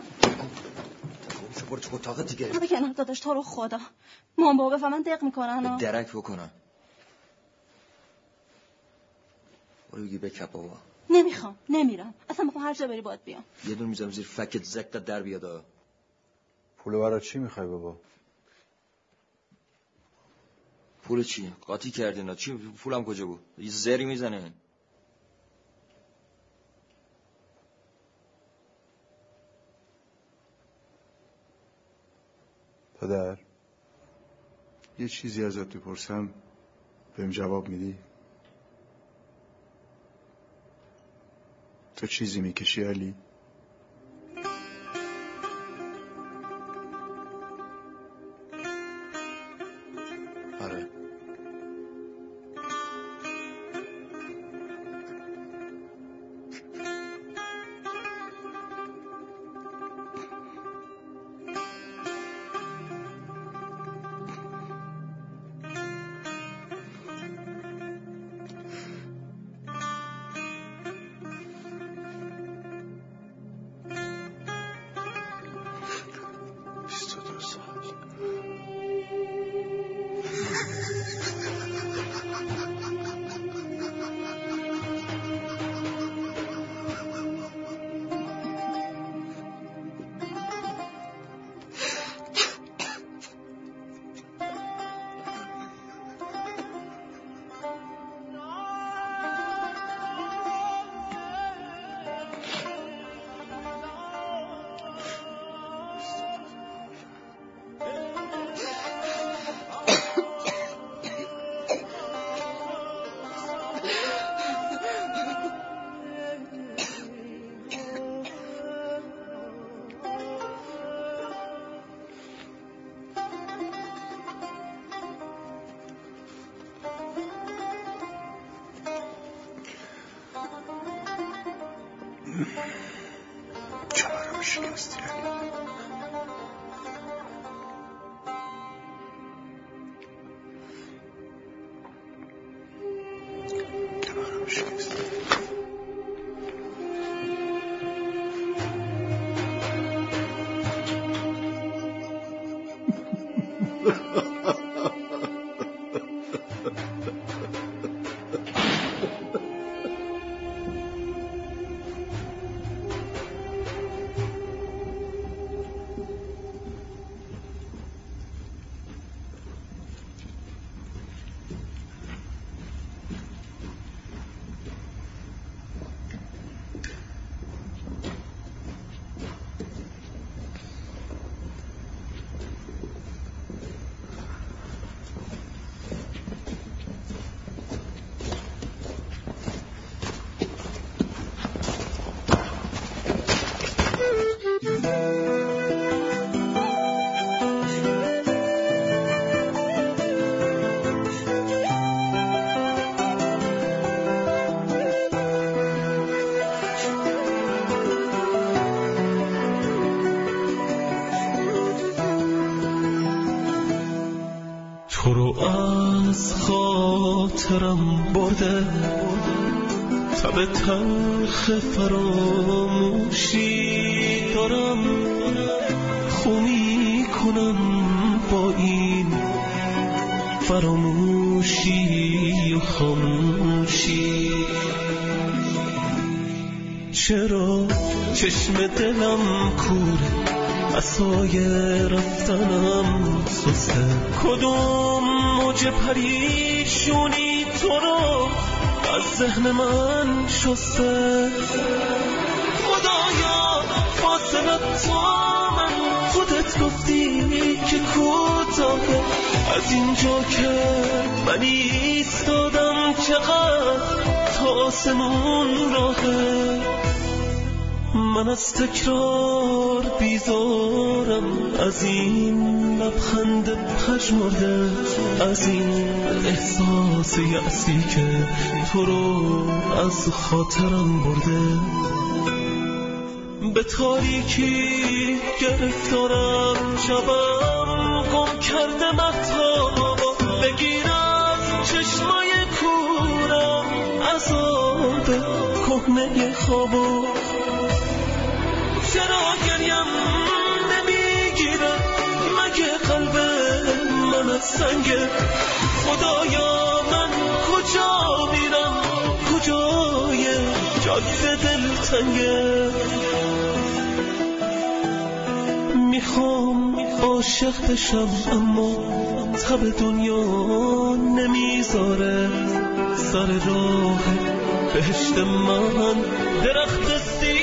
S1: شو برو تو اتاقت دیگه.
S13: به کنار داداش تو رو خدا. مام بابا بفهمن دق می‌کنن
S1: درک بکنم. برو بگی بکپ بابا.
S13: نمی‌خوام نمیرم. اصلا می‌خوام هر جا بری باید بیام.
S1: یه دون میزم زیر فکت زقت در بیاد
S8: پول برای چی می‌خوای بابا؟
S1: پول چی قاطی کردین. چی؟ پولم کجا بود؟ یه زری می‌زنه.
S8: پدر یه چیزی ازت بپرسم بهم جواب میدی؟ تو چیزی می‌کشی علی؟
S14: خاطرم برده. تب تلخ فراموشی دارم. خونی کنم با این فراموشی و خاموشی. چرا چشم دلم کوره اسای رفتنم سسته کدوم موج پریشونی تو رو از ذهن من شسته. خدایا فاصله تا من. خودت گفتی که کوتاهه از اینجا که من ایستادم چقدر تا آسمون راهه. من از تکرار بیزارم. از این لبخند پژمرده از این احساس یأسی که تو رو از خاطرم برده. به تاریکی گرفتارم شبم گم کرده محتابا بگیر از چشمای کورم عذاب کهنه خوابا گریم نمی‌گیره مگه قلب من از سنگه خدایا من کجا میرم؟ کجای جاده دلتنگه می‌خوام عاشق بشم اما تب دنیا نمی‌ذاره. سر راه بهشت من درخت سیب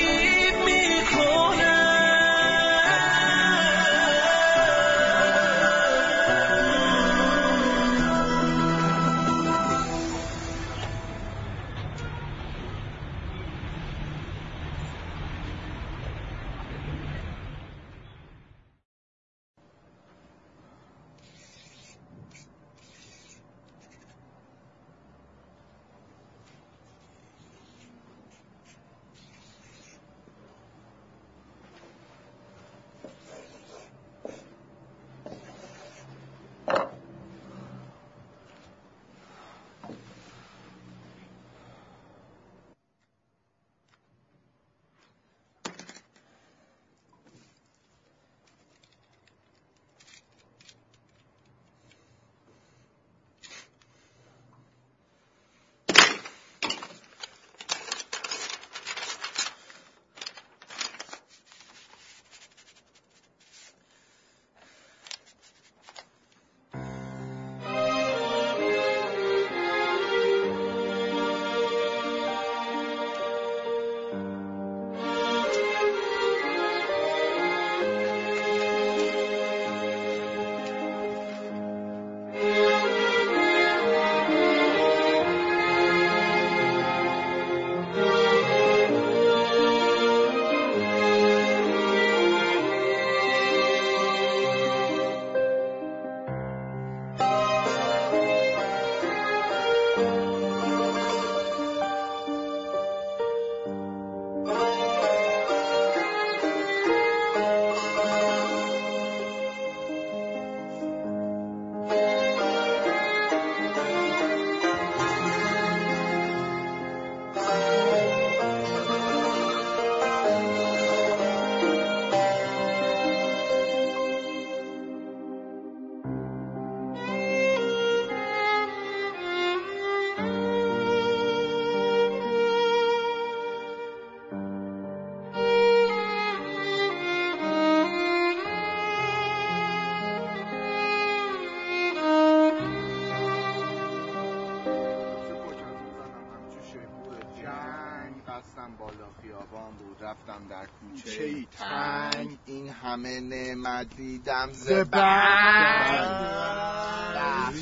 S15: دیدم زبنگ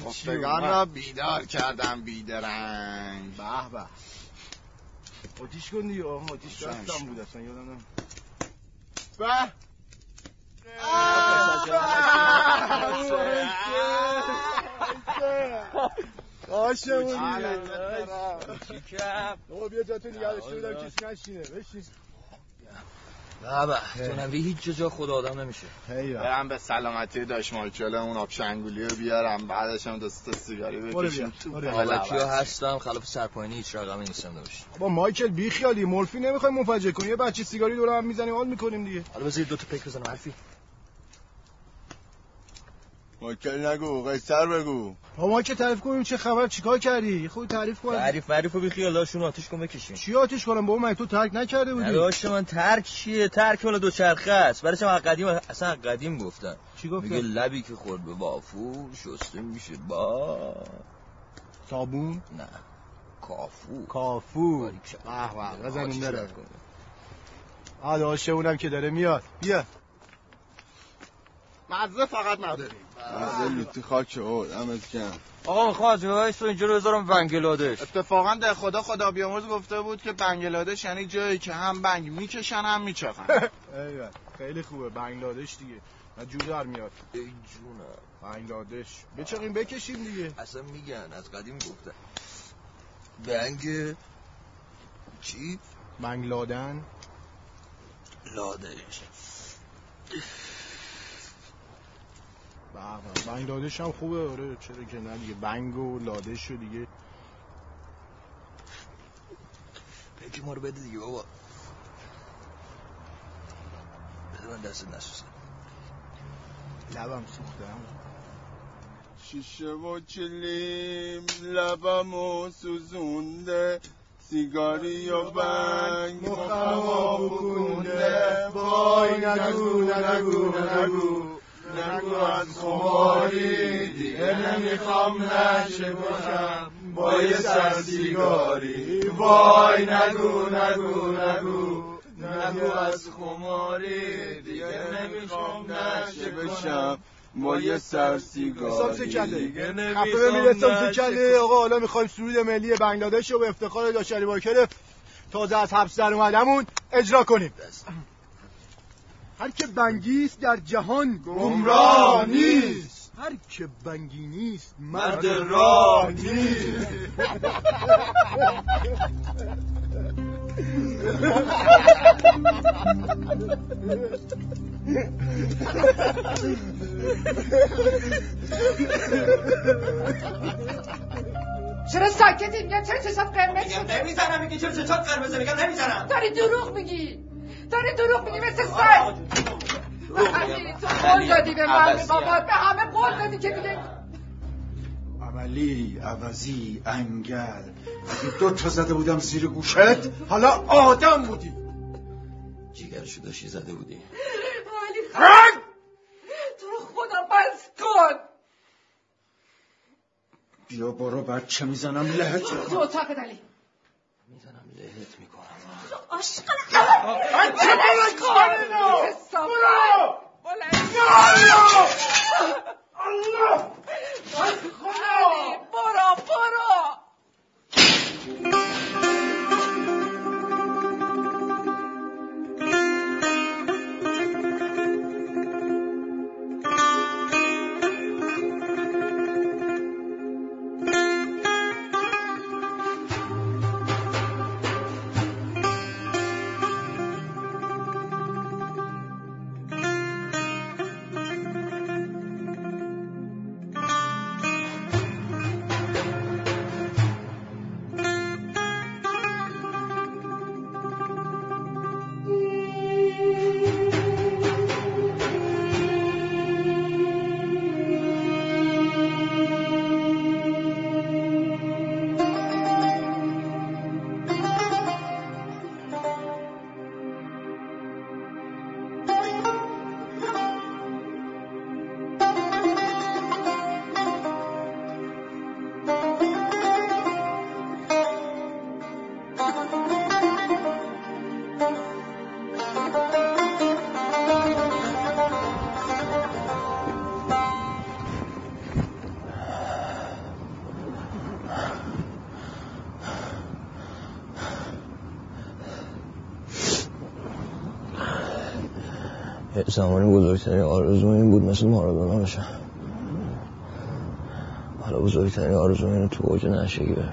S15: خفتگان را بیدار کردم بیدرنگ.
S3: به به. آتیش کن دیگه آقا آتیش دستم بود اصلا یادم نم
S15: به.
S3: آشمون
S1: چیکم
S3: بابا بیا جاتو نگه داشته بودم کسی نشینه. بشین.
S1: بابا تو نبی هیچ جا خدا آدم نمیشه.
S15: برم به سلامتی داشت مایکل اون آب شنگولی رو بیارم بعدش هم دست تا سیگاری بکشم
S1: حالا کیا هستم خلاف سرپاینی هیچ رقمی نیستم نباشه
S3: با مایکل بی خیالی مورفی نمی‌خوایم منفجر کنیم یه بچه سیگاری دور هم می‌زنیم حال می‌کنیم دیگه.
S1: حالا بذار دو تا پیک بزنم حرفی.
S15: مایکل نگو قیصر بگو.
S3: با مایکل تعریف کنیم چه خبر چیکار کردی؟ خود تعریف کن.
S1: تعریف معریف بی خیال داشون آتیش کن بکشیم.
S3: چی آتیش کنم؟ بابا من تو ترک نکرده بودی.
S1: نداشت من ترک چیه؟ ترک مال دو چرخه است. برای چه قدیم اصلا قدیم گفتن
S3: چی گفتن
S1: میگه لبی که خورد به وافو شسته میشه. با.
S3: صابون؟
S1: نه. کافو
S3: کافو. به به بزنیم بره
S1: رد کن.
S3: آداشه اونم که داره میاد. بیا.
S15: مزه فقط نداریم. مزه لوتی خاک او دمت گرم.
S1: آقا می‌خواد وایس تو اینجا رو بذارم ونگلادش
S15: اتفاقا در خدا خدا بیامرز گفته بود که بنگلادش یعنی جایی که هم بنگ می‌کشن هم میچخن
S3: خیلی خوبه. بنگلادش دیگه. و جو در میاد.
S1: ای جونم
S3: بنگلادش. بچقیم بکشیم دیگه؟
S1: اصلا میگن از قدیم گفتن بنگ چی؟
S3: بنگلادن.
S1: لادش.
S3: بنگ لادش هم خوبه. آره چرا که نه دیگه. بنگ و لادش و دیگه.
S1: پکی ما رو بده دیگه بابا. بده من دست نسوزه
S3: لبم سوخته. هم
S7: شیشه و چلیم لبم و سوزونده. سیگاری و بنگ مخم و بکونده وای نگو نگو نگو. نگو از خماری دیگه نمی‌خوام نشه باشم. با یه سر سیگاری وای نگو نگو نگو. نگو از خماری دیگه نمی‌خوام نشه بشم با یه سر سیگاری
S3: حسام سکله
S7: دیگه نمی‌خوام
S3: آقا حالا می‌خوایم سرود ملی بنگلادش رو به افتخار داشتری باکر تازه از حبس در اومدمون اجرا کنیم. هر که بنگیست در جهان
S7: گمراه نیست.
S3: هر که بنگی نیست
S7: مرد راه نیست.
S4: چرا ساکتی میگم چرا چشات قرمز شده؟
S1: نمی‌زنم میگی چرا چشات قرمزه میگم نمی‌زنم.
S4: داری دروغ میگی. داری دروغ میگی مثل سگ. تو قول دادی به من به بابات به همه قول دادی که دیگه
S8: عملی عوضی انگل. اگه دو تا زده بودم زیر گوشت حالا آدم بودی.
S1: جیگرشو داشتی زده بودی.
S4: علی خان تو رو خدا بس کن.
S8: بیا برو بچه می‌زنم لهت
S4: تو اتاق دلی.
S1: می‌کنم
S4: عاشق
S7: بچه برو کارنو
S4: برو
S7: الله
S4: برو برو.
S1: زمانی بزرگترین آرزو این بود مثل مارادونا بشم حالا بزرگترین آرزو اینه تو اوج نشگی ببینم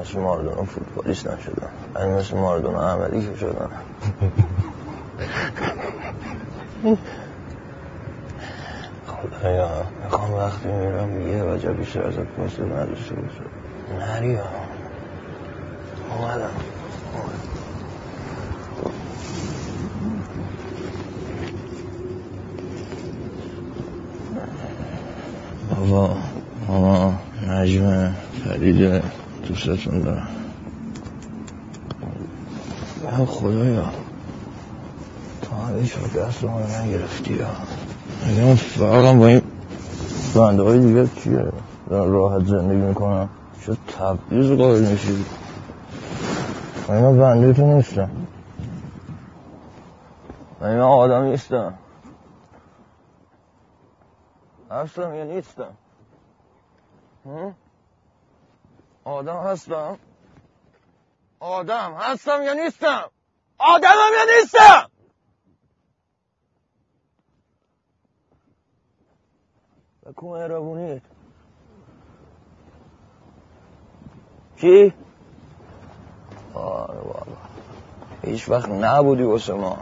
S1: مثل مارادونا فوتبالیست نشدم ولی مثل مارادونا عملی که شدم خدایا می‌خوام وقتی میرم یه وجه بیشتر ازت فاصله نداشته باشه نریا. دوستتون دارم. یا خدایا. همه هیچ وقت دست رو نگرفتی یا؟ میگم فرقم با این بنده های دیگه چیه؟ دارن راحت زندگی می‌کنم. چه تبعیض قائل میشی؟ من اینا بنده تو نیستم. من اینا آدم نیستم. هستم یا نیستم؟ هم؟ آدم هستم. آدم هستم یا نیستم؟ آدمم یا نیستم؟ بکن مهربونیت چی؟ آره بابا هیچ وقت نبودی واسه ما.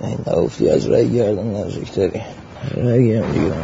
S1: این نگفتی از رای گردن نزدیکتری. رای هم دیگه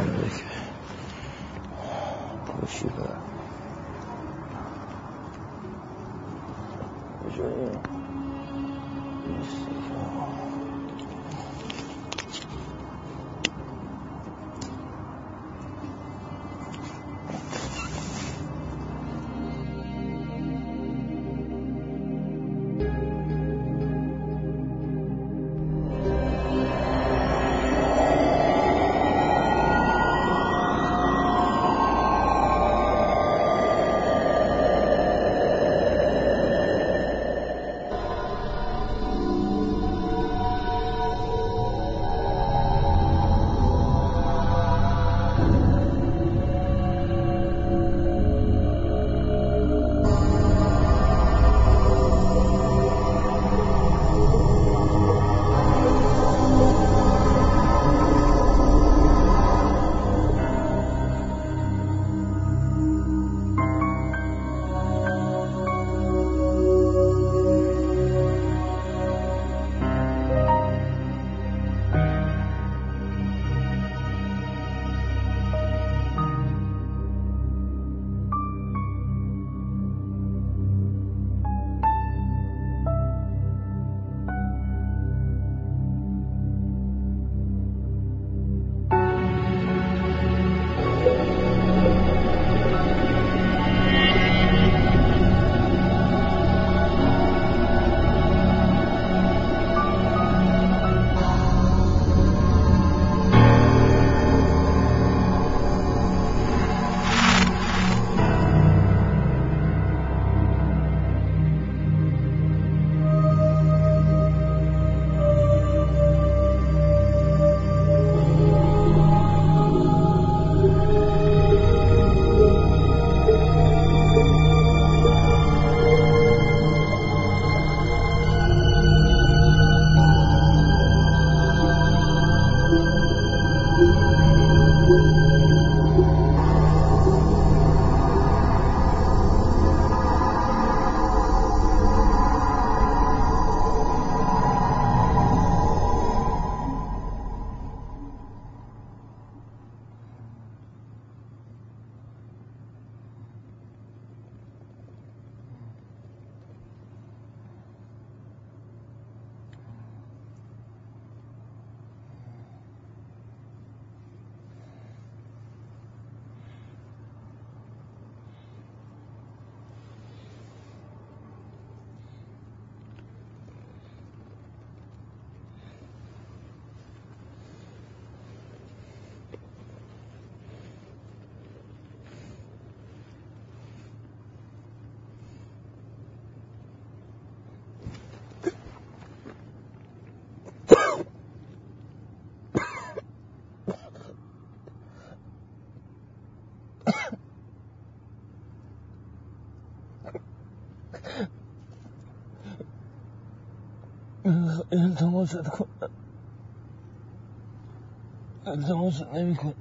S1: أنتم وسعتكم أنتم وسعت
S5: منكم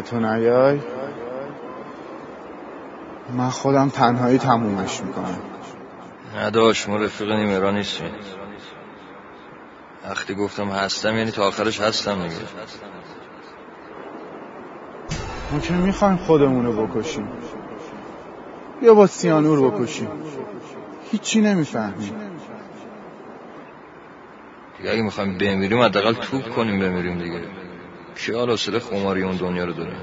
S5: اگه تو نیای؟ من خودم تنهایی تمومش می‌کنم.
S1: نداشت ما رفیق نیمرا نیستیم. وقتی گفتم هستم یعنی تا آخرش هستم دیگه.
S5: ما که می‌خوایم خودمونو بکشیم. یا با سیانور بکشیم. هیچی نمی‌فهمیم.
S1: دیگه اگه می‌خوایم بمیریم حداقل توپ کنیم بمیریم دیگه.
S14: کی حالا حوصله خماری اون دنیا رو داره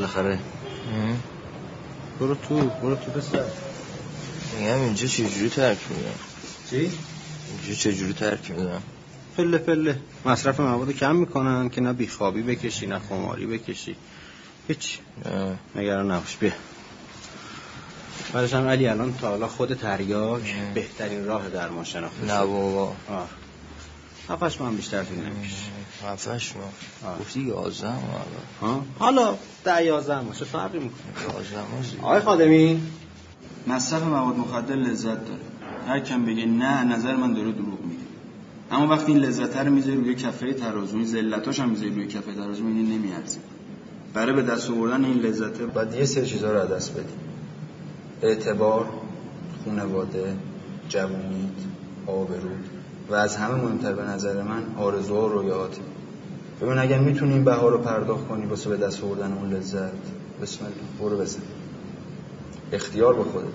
S6: بالاخره. برو تو برو تو پسر
S14: میگم اینجا چجوری ترک میدم
S6: چی؟
S14: اینجا چجوری ترک میدم
S6: پله پله. مصرف مواد کم می‌کنن که نه بیخوابی بکشی نه خماری بکشی. هیچ. نگران نباش بیا. بعدش هم علی الان تا حالا خود تریاک بهترین راه درمان شناخته
S14: نه بابا.
S6: آه. هفتش من بیشتر طول نمی‌کشه
S14: هفتش ما گفتی یازم
S6: ها؟ حالا ده یازم باشه فرقی می‌کنه.
S14: یازم
S6: آقای خادمی؟
S16: مصرف مواد مخدر لذت داره. هر کم بگه نه نظر من داره دروغ میگه. اما وقتی این لذت رو می‌ذاری روی کفه ترازو این ذلتاش هم می‌ذاری روی کفه ترازو این نمیارزه. برای به دست آوردن این لذت
S17: باید یه سری چیزا رو دست بدی. اعتبار خونواده جوونیت آبرود و از همه مهمتر به نظر من آرزو و رویات ببین اگر می‌تونی این بها رو پرداخت کنی واسه به دست آوردن اون لذت بسم الله برو بزن. اختیار به خودت.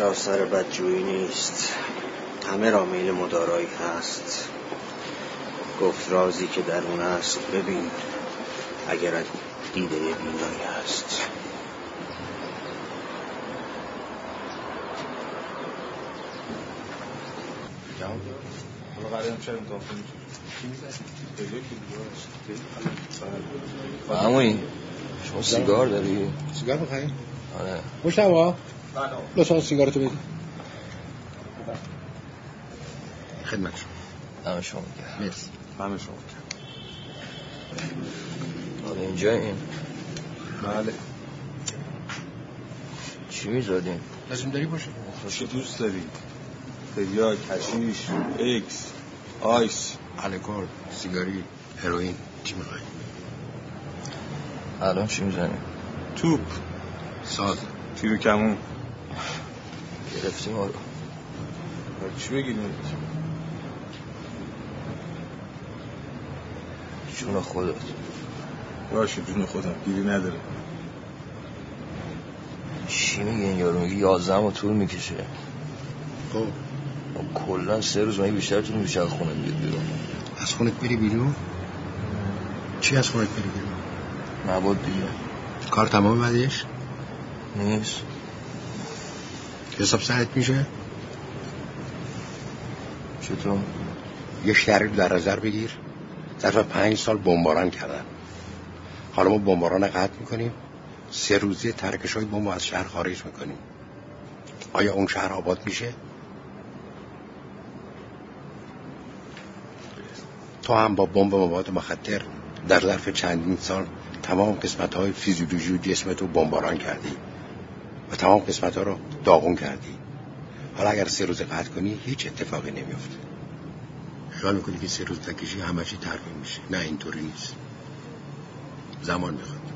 S6: را سر بدجویی نیست. همه را میل مدارایی هست. گفت رازی که درون است ببین اگر دیده بینایی هست.
S14: معمولی شما سیگار داری؟
S18: سیگار میخوایی؟
S14: آره.
S18: مجتبی لطفا سیگارتو بدی
S17: خدمت
S14: دم شما
S17: مرسی.
S6: همه شما
S14: اینجا این.
S17: بله.
S14: چی میزادیم؟
S18: لازم داری باشه.
S19: چی دوست داری؟ تریاک، حشیش، ایکس، ice.
S17: الکل سیگاری هروئین. چی می‌خوای؟
S14: الان چی می‌زنیم؟
S19: توپ.
S17: ساز.
S19: تیر کمون.
S14: گرفتیم. ما رو
S19: چی بگیریم؟
S14: جون خودت.
S19: باشه جون خودم. گیری نداره
S14: چی میگه این یارو؟ میگه یازدهم و طول می‌کشه.
S17: خب.
S14: کلا سه روز مگه بیشتر طول میشه از خونه بیاد بیرون.
S18: از خونت بری بیرون؟ چی از خونت بری بیرون؟
S1: نبود دیگه.
S18: کار تمام بعدش
S1: نیست.
S18: حساب سرت میشه؟
S1: چطور؟
S18: یه شهری در نظر بگیر. ظرف پنج سال بمباران کردن. حالا ما بمباران قطع می‌کنیم. سه روزه ترکش های بمب از شهر خارج می‌کنیم. آیا اون شهر آباد میشه؟ تو هم با بمب مواد مخدر در ظرف چندین سال تمام قسمت های فیزیولوژی و جسم تو بمباران کردی. و تمام قسمت ها رو داغون کردی. حالا اگر سه روز قطع کنی هیچ اتفاقی نمیفته خیال می‌کنی که سه روز تکشی همه چی ترمیم میشه؟ نه اینطوری نیست. زمان می‌خواد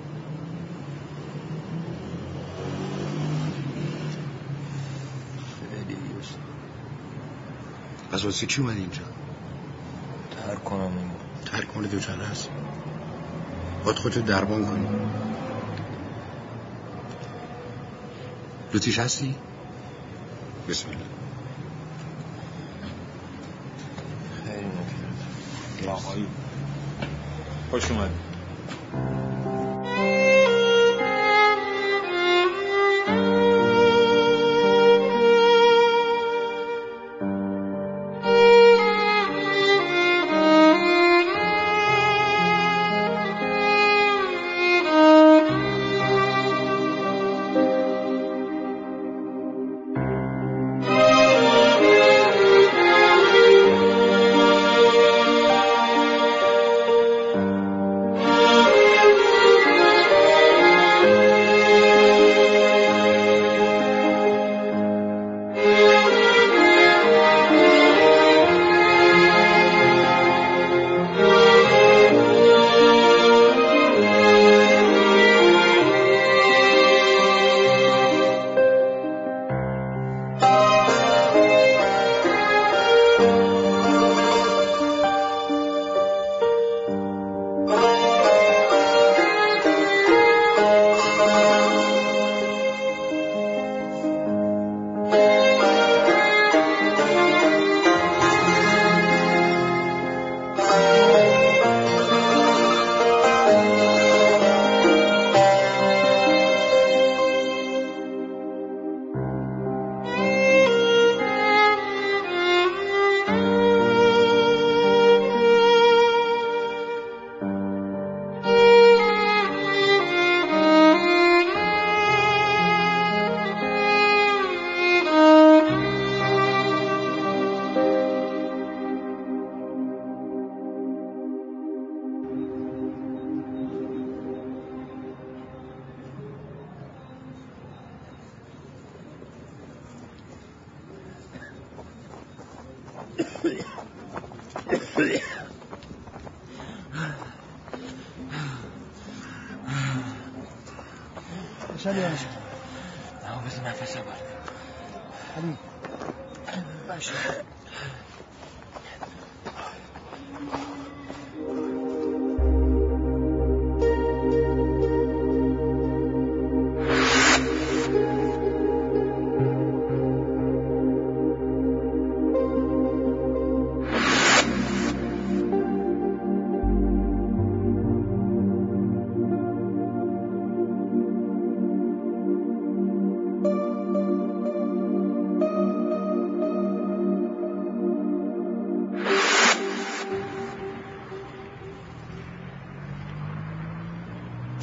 S18: پس واسه چی اومدی اینجا؟
S1: ترک کنم.
S18: ترک کنه دو چند هست باید خودتو دربان کنی. لوتیش هستی؟ بسم الله.
S1: خیلی نکرد
S16: آقایی. خوش اومد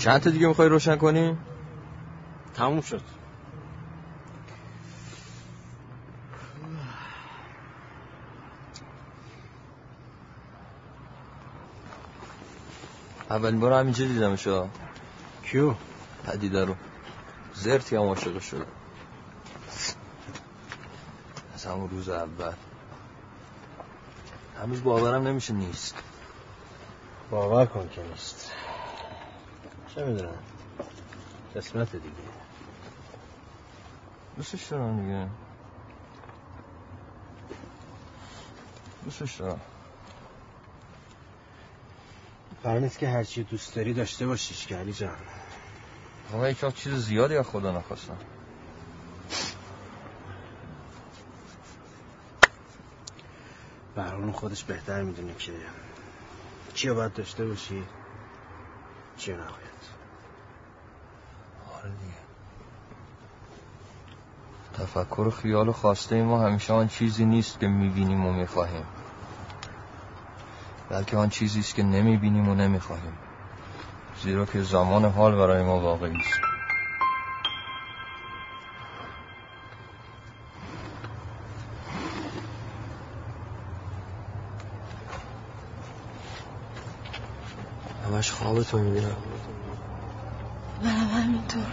S1: چند تا دیگه می‌خوای روشن کنی؟
S6: تموم شد.
S1: اولین بار همینجا دیدمش ها
S18: کیو؟
S1: پدیده رو. زرتی هم عاشق شده. از همون روز اول. هنوز باورم نمیشه نیست.
S6: باور کن که نیست. چه می‌دونم قسمت دیگه.
S1: دوستش دارم دیگه. دوستش دارم.
S6: قرار نیست که هرچی دوست داری داشته باشیش که علی جان.
S1: آقا یک چیز زیادی از خدا نخواستم
S6: برحال خودش بهتر می‌دونه که چی باید داشته باشی. چی نباید
S1: آره دیگه. تفکر خیال و خواسته ما همیشه آن چیزی نیست که می‌بینیم و می‌خواهیم. بلکه آن چیزی است که نمی‌بینیم و نمی‌خواهیم. زیرا که زمان حال برای ما واقعی است. همش خوابتو می‌بینم
S2: منم همینطور.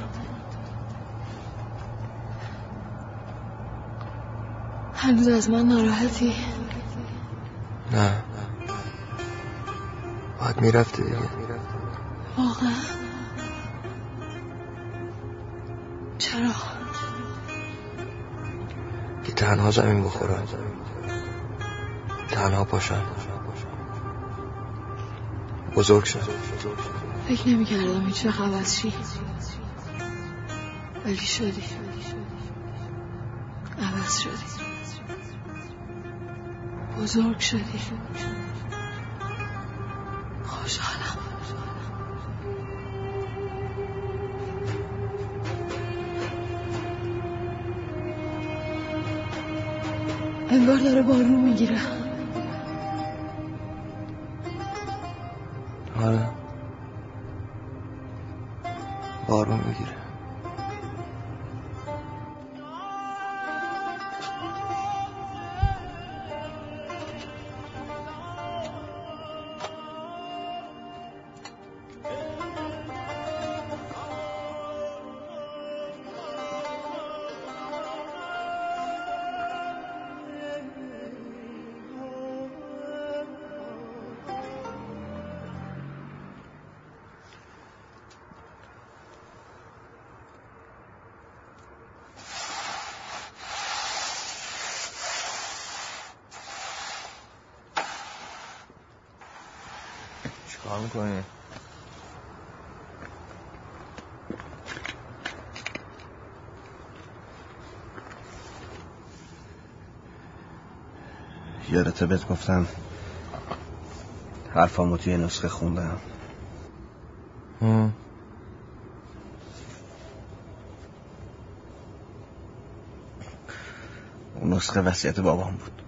S2: هنوز از من ناراحتی؟
S1: نه باید می‌رفتی دیگه.
S2: واقعا؟ چرا؟
S1: که تنها زمین بخورم تنها پاشم بزرگ شد.
S2: فکر نمی کردم هیچ وقت عوض شی ولی شدی. عوض شدی. بزرگ شدی. خوشحالم. انگار داره بارون می‌گیره.
S1: آره
S6: یادته بهت گفتم. حرفامو توی نسخه خوندم. اون نسخه وصیت بابام بود.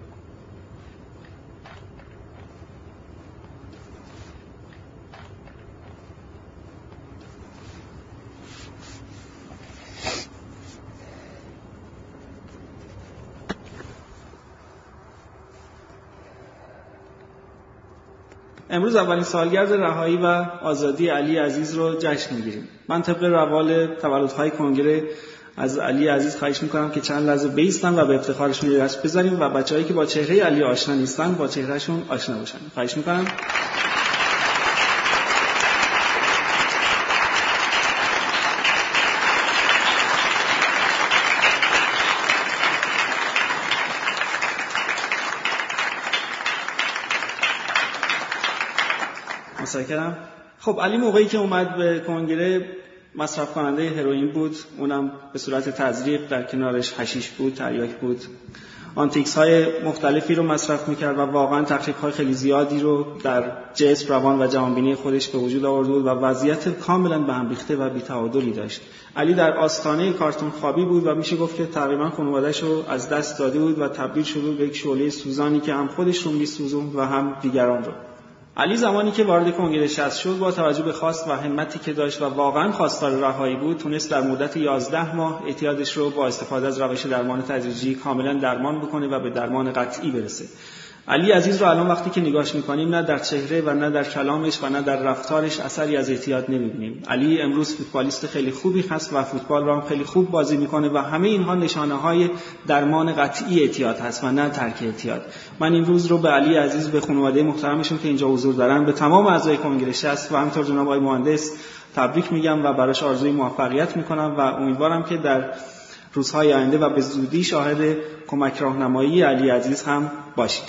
S20: امروز اولین سالگرد رهایی و آزادی علی عزیز رو جشن می‌گیریم. من طبق روال تولدهای کنگره از علی عزیز خواهش می‌کنم که چند لحظه بیستن و به افتخارشون یه دست و بچههایی که با چهره علی آشنا نیستن با چهرهشون آشنا بشن خواهش می‌کنم. متشکرم خب علی موقعی که اومد به کنگره مصرف کننده هروئین بود. اونم به صورت تزریق در کنارش حشیش بود تریاک بود. آنتیکس های مختلفی رو مصرف می‌کرد و واقعا تخریب های خیلی زیادی رو در جسم روان و جوانبینی خودش به وجود آورده بود و وضعیت کاملا به هم ریخته و بی‌تعادلی داشت. علی در آستانه کارتون خوابی بود و میشه گفت که تقریبا خانواده‌اش رو از دست داده بود و تبدیل شده به یک شعله سوزانی که هم خودش رو میسوزوند و هم دیگران رو. علی زمانی که وارد کنگره شست شد با توجه به خواست و همتی که داشت و واقعا خواستار رهایی بود تونست در مدت 11 ماه اعتیادش رو با استفاده از روش درمان تدریجی کاملا درمان بکنه و به درمان قطعی برسه. علی عزیز رو الان وقتی که نگاش می‌کنیم نه در چهره و نه در کلامش و نه در رفتارش اثری از اعتیاد نمی‌بینیم. علی امروز فوتبالیست خیلی خوبی هست و فوتبال رو هم خیلی خوب بازی می‌کنه و همه اینها نشانه های درمان قطعی اعتیاد هست و نه ترک اعتیاد. من این روز رو به علی عزیز به خانواده محترمشون که اینجا حضور دارن به تمام اعضای کنگره شست و همینطور جناب آقای مهندس تبریک میگم و براش آرزوی موفقیت می‌کنم و امیدوارم که در روزهای آینده و به زودی شاهد کمک راهنمایی علی عزیز هم باشیم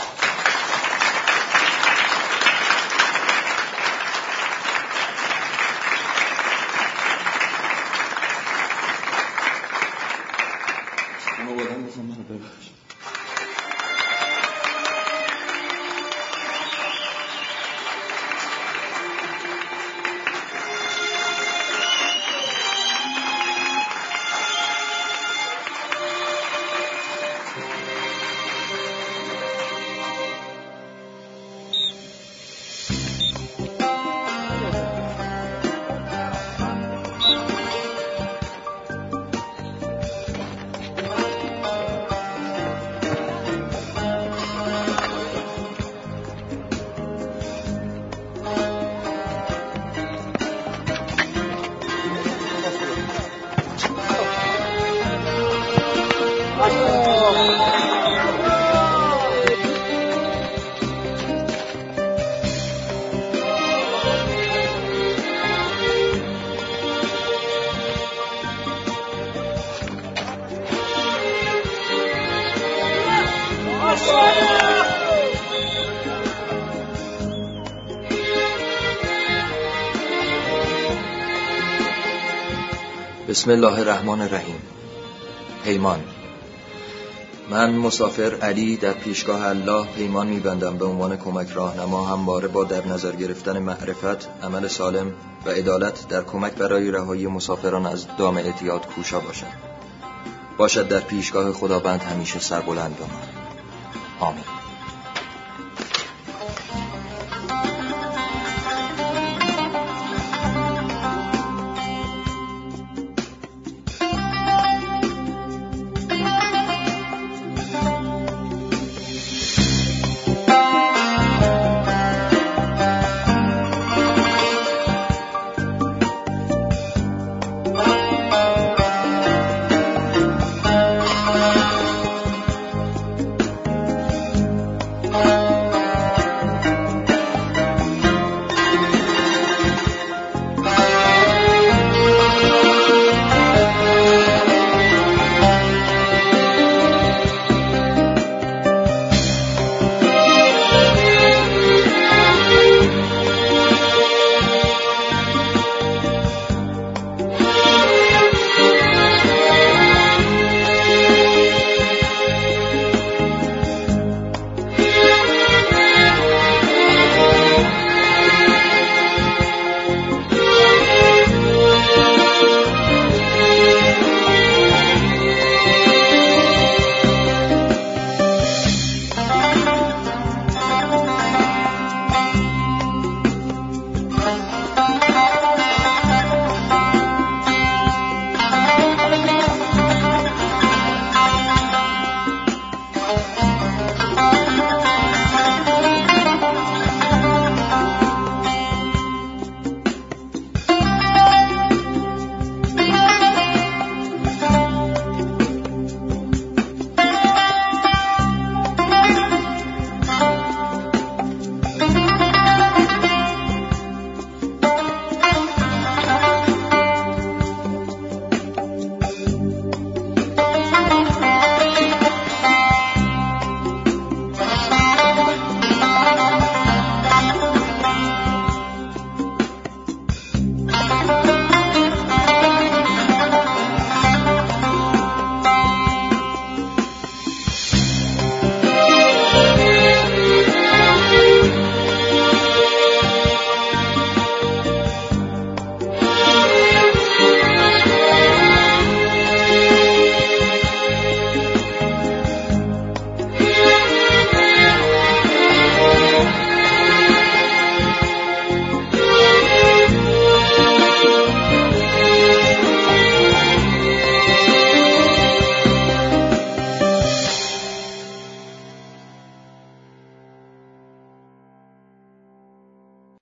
S1: بسم الله الرحمن الرحیم. پیمان. من مسافر علی در پیشگاه الله پیمان میبندم به عنوان کمک راهنما همواره با در نظر گرفتن معرفت عمل سالم و عدالت در کمک برای رهایی مسافران از دام اعتیاد کوشا باشم. باشد در پیشگاه خداوند همیشه سربلند بمان آمین.